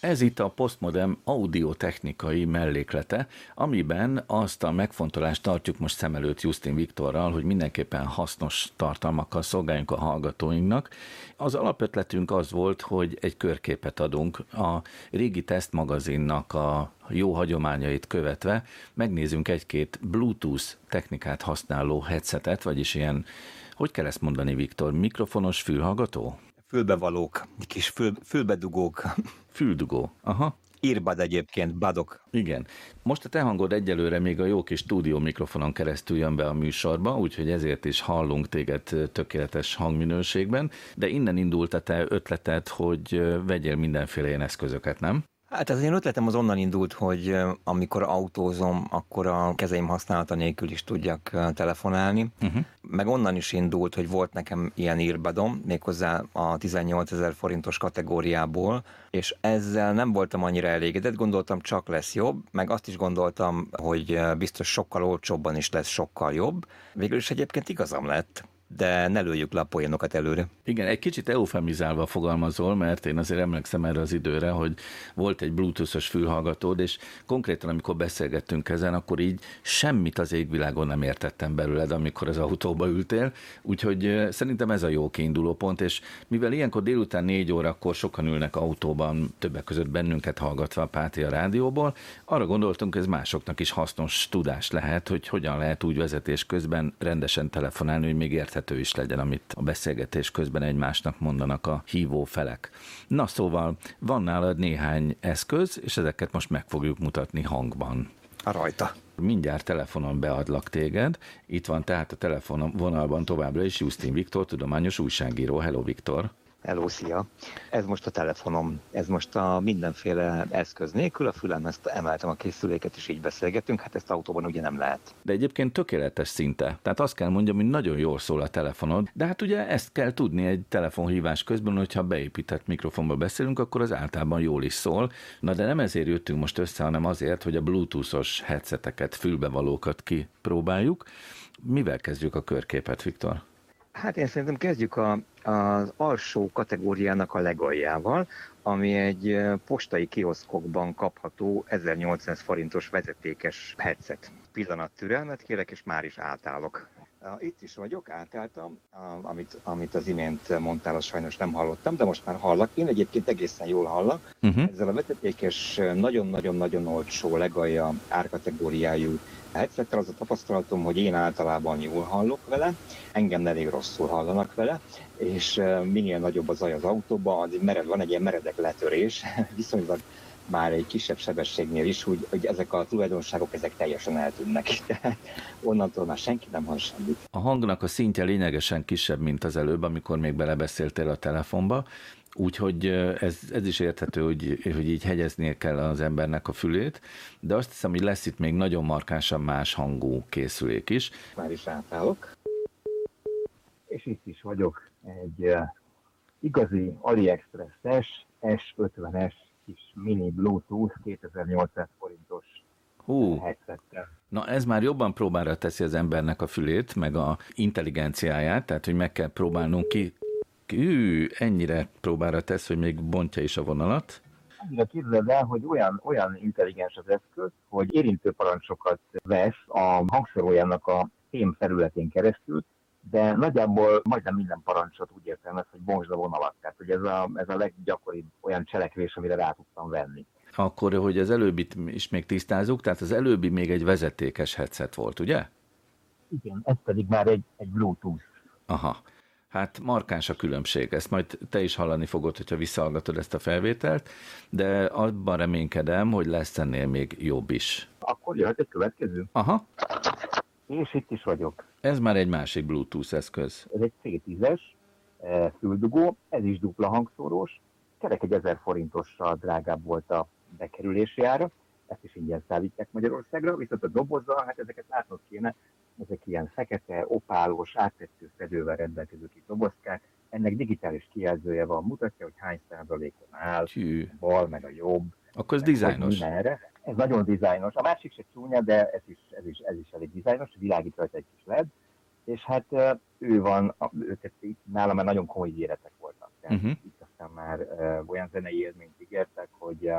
A: Ez itt a Postmodem audiotechnikai melléklete, amiben azt a megfontolást tartjuk most szem előtt Justin Viktorral, hogy mindenképpen hasznos tartalmakkal szolgáljunk a hallgatóinknak. Az alapötletünk az volt, hogy egy körképet adunk a régi Test magazinnak a jó hagyományait követve, megnézzünk egy-két Bluetooth technikát használó headsetet, vagyis ilyen Hogy kell ezt mondani, Viktor? Mikrofonos fülhallgató?
G: Fülbevalók, kis fül, fülbedugók.
A: Füldugó, aha.
G: Írbad egyébként, badok.
A: Igen. Most a te hangod egyelőre még a jó kis stúdió mikrofonon keresztül jön be a műsorba, úgyhogy ezért is hallunk téged tökéletes hangminőségben, de innen indult a te ötleted, hogy vegyél mindenféle ilyen eszközöket, nem?
G: Hát az én ötletem az onnan indult, hogy amikor autózom, akkor a kezeim használata nélkül is tudjak telefonálni. Uh-huh. Meg onnan is indult, hogy volt nekem ilyen írbadom, méghozzá a 18 ezer forintos kategóriából, és ezzel nem voltam annyira elégedett, gondoltam csak lesz jobb, meg azt is gondoltam, hogy biztos sokkal olcsóbban is lesz sokkal jobb. Végül is egyébként igazam lett de ne lőjük le a poénokat előre.
A: Igen, egy kicsit eufemizálva fogalmazol, mert én azért emlékszem erre az időre, hogy volt egy bluetoothos fülhallgatód, és konkrétan amikor beszélgettünk ezen, akkor így semmit az égvilágon nem értettem belőled, amikor az autóba ültél, úgyhogy szerintem ez a jó kiinduló pont, és mivel ilyenkor délután négy órakor sokan ülnek autóban, többek között bennünket hallgatva a Pátia rádióból, arra gondoltunk, ez másoknak is hasznos tudás lehet, hogy hogyan lehet úgy vezetés közben rendesen telefonálni, hogy még érthet érthető is legyen, amit a beszélgetés közben egymásnak mondanak a hívó felek. Na szóval van nálad néhány eszköz, és ezeket most meg fogjuk mutatni hangban.
G: A rajta.
A: Mindjárt telefonon beadlak téged. Itt van tehát a telefonvonalban továbbra is Justin Viktor, tudományos újságíró. Hello Viktor!
G: Hello, szia! Ez most a telefonom, ez most a mindenféle eszköz nélkül, a fülemhez emeltem a készüléket, és így beszélgetünk, hát ezt autóban ugye nem lehet.
A: De egyébként tökéletes szinte. Tehát azt kell mondjam, hogy nagyon jól szól a telefonod, de hát ugye ezt kell tudni egy telefonhívás közben, hogyha beépített mikrofonba beszélünk, akkor az általában jól is szól. Na de nem ezért jöttünk most össze, hanem azért, hogy a bluetoothos headseteket, fülbevalókat kipróbáljuk. Mivel kezdjük a körképet, Viktor?
G: Hát én szerintem kezdjük a, az alsó kategóriának a legaljával, ami egy postai kioszkokban kapható 1800 forintos vezetékes headset. Pillanat türelmet kérek, és már is átállok. Itt is vagyok, átálltam, amit, amit az imént mondtál, az sajnos nem hallottam, de most már hallak. Én egyébként egészen jól hallak. Uh-huh. Ezzel a vezetékes, nagyon-nagyon-nagyon olcsó, legalja árkategóriájú headsettel az a tapasztalatom, hogy én általában jól hallok vele, engem elég rosszul hallanak vele, és minél nagyobb az zaj az autóban, az mered, van egy ilyen meredek letörés, viszonylag már egy kisebb sebességnél is, hogy, hogy ezek a tulajdonságok ezek teljesen eltűnnek. Tehát onnantól már senki nem hall semmit.
A: A hangnak a szintje lényegesen kisebb, mint az előbb, amikor még belebeszéltél a telefonba, Úgyhogy ez, ez is érthető, hogy, hogy így hegyeznie kell az embernek a fülét, de azt hiszem, hogy lesz itt még nagyon markánsan más hangú készülék is.
G: Már is átállok. És itt is vagyok egy uh, igazi AliExpress-es S50-es kis mini Bluetooth 2800 forintos Hú. headsettel.
A: Na ez már jobban próbára teszi az embernek a fülét, meg a intelligenciáját, tehát hogy meg kell próbálnunk ki Ű, ennyire próbára tesz, hogy még bontja is a vonalat.
G: Annyira képzeld el, hogy olyan, olyan intelligens az eszköz, hogy érintő parancsokat vesz a hangszórójának a fém felületén keresztül, de nagyjából majdnem minden parancsot úgy értelmez, hogy bontsd a vonalat. Tehát, hogy ez a, ez a leggyakoribb olyan cselekvés, amire rá tudtam venni.
A: Akkor, hogy az előbbit is még tisztázunk, tehát az előbbi még egy vezetékes headset volt, ugye?
G: Igen, ez pedig már egy, egy Bluetooth.
A: Aha. Hát markáns a különbség, ezt majd te is hallani fogod, hogyha visszahallgatod ezt a felvételt, de abban reménykedem, hogy lesz ennél még jobb is.
G: Akkor jöhet egy következő.
A: Aha.
G: És itt is vagyok.
A: Ez már egy másik Bluetooth eszköz.
G: Ez egy C10-es eh, füldugó, ez is dupla hangszórós, kerek egy 1000 forintossal drágább volt a bekerülési ára, ezt is ingyen szállítják Magyarországra, viszont a dobozzal, hát ezeket látnod kéne, ezek ilyen fekete, opálos, áttető fedővel rendelkező kis dobozkák, ennek digitális kijelzője van, mutatja, hogy hány százalékon áll, Hű. bal meg a jobb.
A: Akkor ez dizájnos.
G: Ez nagyon dizájnos. A másik se csúnya, de ez is, ez is, ez is elég dizájnos, világít rajta egy kis led, és hát ő van, őket itt nálam már nagyon komoly éretek voltak. Tehát uh-huh. itt aztán már olyan zenei élményt ígértek, hogy,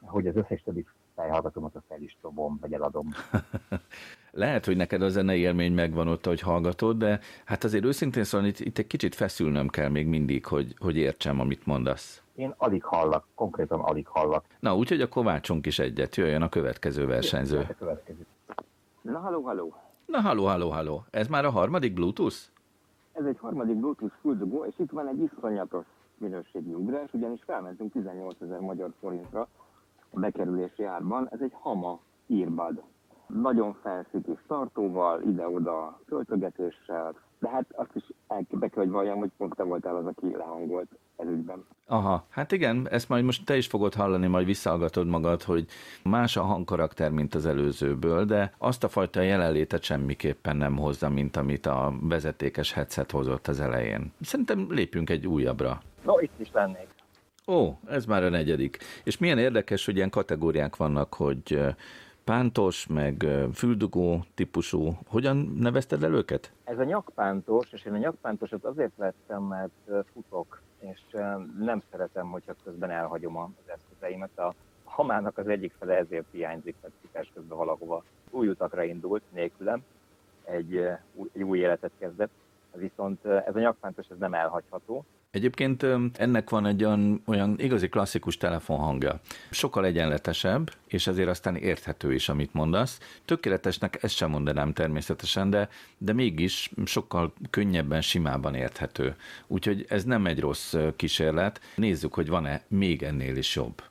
G: hogy az összes többi fejhallgatómat a fel is dobom, vagy eladom.
A: Lehet, hogy neked a zenei élmény megvan ott, hogy hallgatod, de hát azért őszintén szóval itt, itt egy kicsit feszülnöm kell még mindig, hogy, hogy értsem, amit mondasz.
G: Én alig hallak, konkrétan alig hallak.
A: Na, úgyhogy a kovácsunk is egyet, jöjjön a következő versenyző. A következő.
G: Na, haló, haló.
A: Na, haló, haló, haló. Ez már a harmadik Bluetooth?
H: ez egy harmadik Bluetooth füldugó, és itt van egy iszonyatos minőségi ugrás, ugyanis felmentünk 18 ezer magyar forintra bekerülési árban. Ez egy Hama Earbud. Nagyon felszíti tartóval, ide-oda költögetéssel, de hát azt is el, be kell, hogy valljam, hogy pont te voltál az, aki lehangolt ez ügyben.
A: Aha, hát igen, ezt majd most te is fogod hallani, majd visszaallgatod magad, hogy más a hangkarakter, mint az előzőből, de azt a fajta jelenlétet semmiképpen nem hozza, mint amit a vezetékes headset hozott az elején. Szerintem lépjünk egy újabbra.
H: No, itt is lennék.
A: Ó, ez már a negyedik. És milyen érdekes, hogy ilyen kategóriák vannak, hogy pántos, meg füldugó típusú. Hogyan nevezted el őket?
H: Ez a nyakpántos, és én a nyakpántosat azért vettem, mert futok, és nem szeretem, hogyha közben elhagyom az eszközeimet. A hamának az egyik fele ezért hiányzik, mert futás közben valahova új utakra indult nélkülem, egy, egy új életet kezdett. Viszont ez a nyakpántos ez nem elhagyható,
A: Egyébként ennek van egy olyan, olyan igazi klasszikus telefonhangja. Sokkal egyenletesebb, és ezért aztán érthető is, amit mondasz. Tökéletesnek ezt sem mondanám természetesen, de, de mégis sokkal könnyebben, simában érthető. Úgyhogy ez nem egy rossz kísérlet. Nézzük, hogy van-e még ennél is jobb.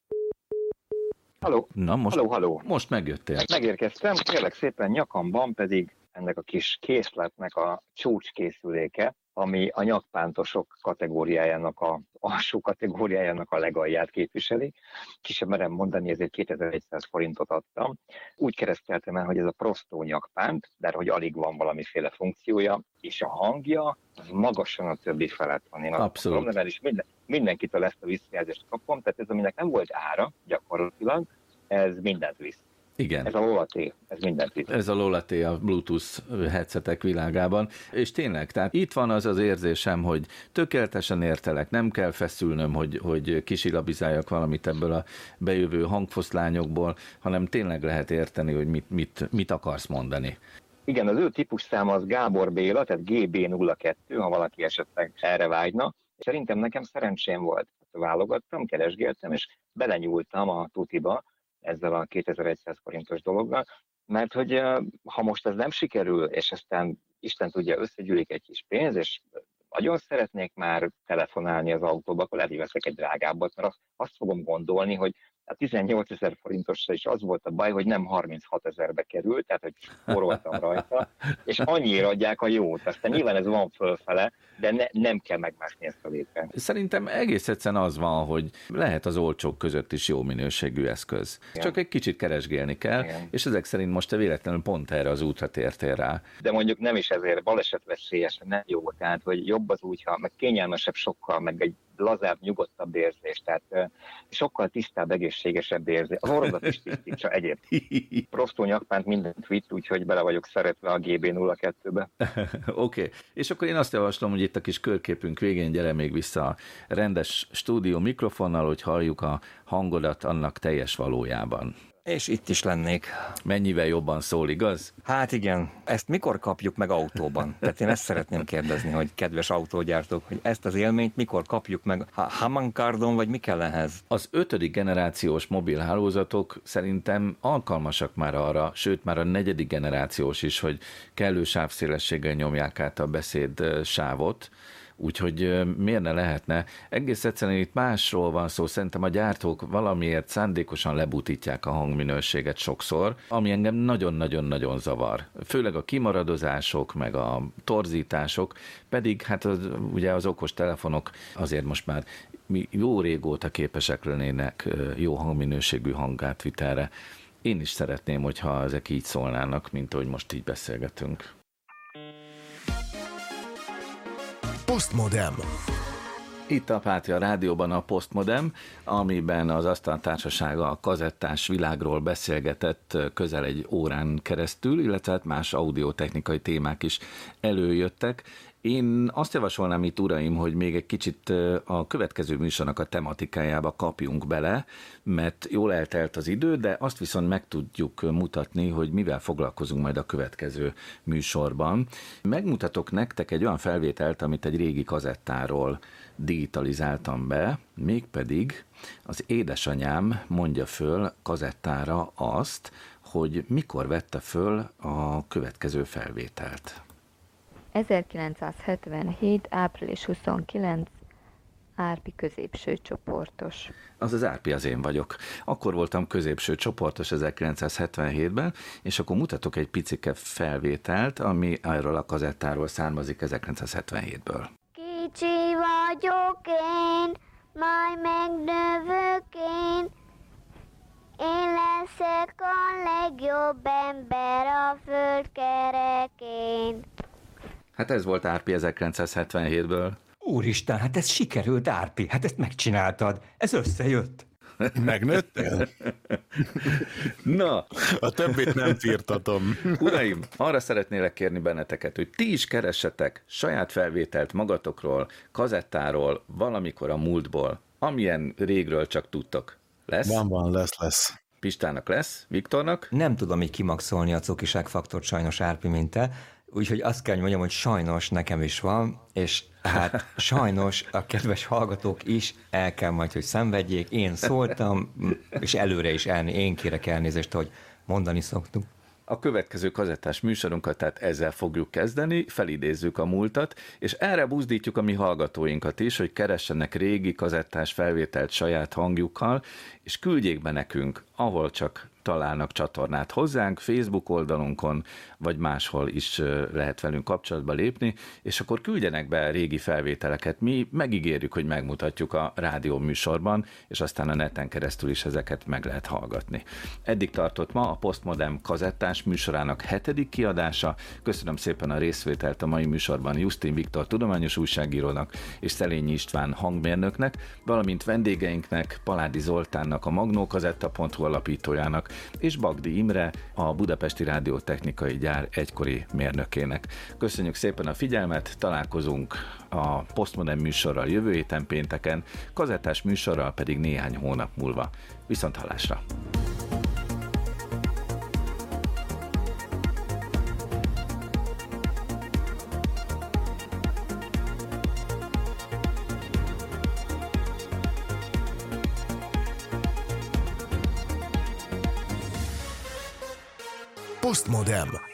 H: Haló.
A: Na, most,
H: haló, haló.
A: most megjöttél.
H: Megérkeztem, kérlek szépen nyakamban pedig ennek a kis készletnek a csúcskészüléke, ami a nyakpántosok kategóriájának, a alsó kategóriájának a legalját képviseli. Kisebb merem mondani, ezért 2100 forintot adtam. Úgy kereszteltem el, hogy ez a prostó nyakpánt, de hogy alig van valamiféle funkciója, és a hangja az magasan a többi felett van. Én
A: Abszolút.
H: Mondom, és minden, mindenkitől ezt a visszajelzést kapom, tehát ez, aminek nem volt ára gyakorlatilag, ez mindent visz.
A: Igen.
H: Ez a Lolaté, ez mindent itt.
A: Ez a Lolaté a Bluetooth headsetek világában. És tényleg, tehát itt van az az érzésem, hogy tökéletesen értelek, nem kell feszülnöm, hogy, hogy kisilabizáljak valamit ebből a bejövő hangfoszlányokból, hanem tényleg lehet érteni, hogy mit, mit, mit akarsz mondani.
H: Igen, az ő típus száma az Gábor Béla, tehát GB02, ha valaki esetleg erre vágyna. Szerintem nekem szerencsém volt. Válogattam, keresgéltem, és belenyúltam a tutiba, ezzel a 2100 forintos dologgal, mert hogy ha most ez nem sikerül, és aztán Isten tudja, összegyűlik egy kis pénz, és nagyon szeretnék már telefonálni az autóba, akkor lehet, egy drágábbat, mert azt fogom gondolni, hogy a 18 ezer forintosra is az volt a baj, hogy nem 36 ezerbe került, tehát hogy spóroltam rajta, és annyira adják a jót. Aztán nyilván ez van fölfele, de ne, nem kell megmászni ezt a lépést.
A: Szerintem egész egyszerűen az van, hogy lehet az olcsók között is jó minőségű eszköz. Igen. Csak egy kicsit keresgélni kell, Igen. és ezek szerint most te véletlenül pont erre az útra tértél rá.
H: De mondjuk nem is ezért balesetveszélyes, nem jó, tehát hogy jobb az úgy, ha meg kényelmesebb sokkal, meg egy lazább, nyugodtabb érzés, tehát sokkal tisztább, egészségesebb érzés. Az orrodat is tisztítsa egyéb. Prostó nyakpánt mindent vitt, úgyhogy bele vagyok szeretve a GB02-be.
A: Oké, okay. és akkor én azt javaslom, hogy itt a kis körképünk végén gyere még vissza a rendes stúdió mikrofonnal, hogy halljuk a hangodat annak teljes valójában.
B: És itt is lennék.
A: Mennyivel jobban szól, igaz?
B: Hát igen. Ezt mikor kapjuk meg autóban? Tehát én ezt szeretném kérdezni, hogy kedves autógyártók, hogy ezt az élményt mikor kapjuk meg? Ha Hamankardon, vagy mi kell ehhez?
A: Az ötödik generációs mobilhálózatok szerintem alkalmasak már arra, sőt már a negyedik generációs is, hogy kellő sávszélességgel nyomják át a beszéd sávot úgyhogy miért ne lehetne? Egész egyszerűen itt másról van szó, szerintem a gyártók valamiért szándékosan lebutítják a hangminőséget sokszor, ami engem nagyon-nagyon-nagyon zavar. Főleg a kimaradozások, meg a torzítások, pedig hát az, ugye az okos telefonok azért most már mi jó régóta képesek lennének jó hangminőségű hangátvitelre. Én is szeretném, hogyha ezek így szólnának, mint ahogy most így beszélgetünk.
D: Postmodem.
A: Itt a Pátria Rádióban a Postmodem, amiben az Asztal Társasága a kazettás világról beszélgetett közel egy órán keresztül, illetve hát más audiotechnikai témák is előjöttek, én azt javasolnám itt, uraim, hogy még egy kicsit a következő műsornak a tematikájába kapjunk bele, mert jól eltelt az idő, de azt viszont meg tudjuk mutatni, hogy mivel foglalkozunk majd a következő műsorban. Megmutatok nektek egy olyan felvételt, amit egy régi kazettáról digitalizáltam be, mégpedig az édesanyám mondja föl kazettára azt, hogy mikor vette föl a következő felvételt.
I: 1977. április 29. Árpi középső csoportos.
A: Az az Árpi az én vagyok. Akkor voltam középső csoportos 1977-ben, és akkor mutatok egy picike felvételt, ami erről a kazettáról származik 1977-ből.
J: Kicsi vagyok én, majd megnövök én, én leszek a legjobb ember a föld kerekén.
A: Hát ez volt Árpi 1977-ből.
B: Úristen, hát ez sikerült, Árpi, hát ezt megcsináltad, ez összejött.
C: Megnőttél?
A: Na.
C: A többit nem firtatom.
A: Uraim, arra szeretnélek kérni benneteket, hogy ti is keressetek saját felvételt magatokról, kazettáról, valamikor a múltból, amilyen régről csak tudtok. Lesz?
C: Van, van, lesz, lesz.
A: Pistának lesz, Viktornak?
B: Nem tudom így kimaxolni a cukiság faktort sajnos Árpi, mint te, úgyhogy azt kell, hogy mondjam, hogy sajnos nekem is van, és hát sajnos a kedves hallgatók is el kell majd, hogy szenvedjék. Én szóltam, és előre is elni, én kérek elnézést, hogy mondani szoktuk.
A: A következő kazettás műsorunkat tehát ezzel fogjuk kezdeni, felidézzük a múltat, és erre buzdítjuk a mi hallgatóinkat is, hogy keressenek régi kazettás felvételt saját hangjukkal, és küldjék be nekünk, ahol csak találnak csatornát hozzánk, Facebook oldalunkon, vagy máshol is lehet velünk kapcsolatba lépni, és akkor küldjenek be régi felvételeket. Mi megígérjük, hogy megmutatjuk a rádió műsorban, és aztán a neten keresztül is ezeket meg lehet hallgatni. Eddig tartott ma a Postmodern kazettás műsorának hetedik kiadása. Köszönöm szépen a részvételt a mai műsorban Justin Viktor tudományos újságírónak és Szelényi István hangmérnöknek, valamint vendégeinknek, Paládi Zoltánnak, a magnókazetta.hu alapítójának, és Bagdi Imre, a Budapesti Rádió Technikai Gyár egykori mérnökének. Köszönjük szépen a figyelmet, találkozunk a Postmodern műsorral jövő héten pénteken, kazettás műsorral pedig néhány hónap múlva. Viszont halásra!
D: Postmodem.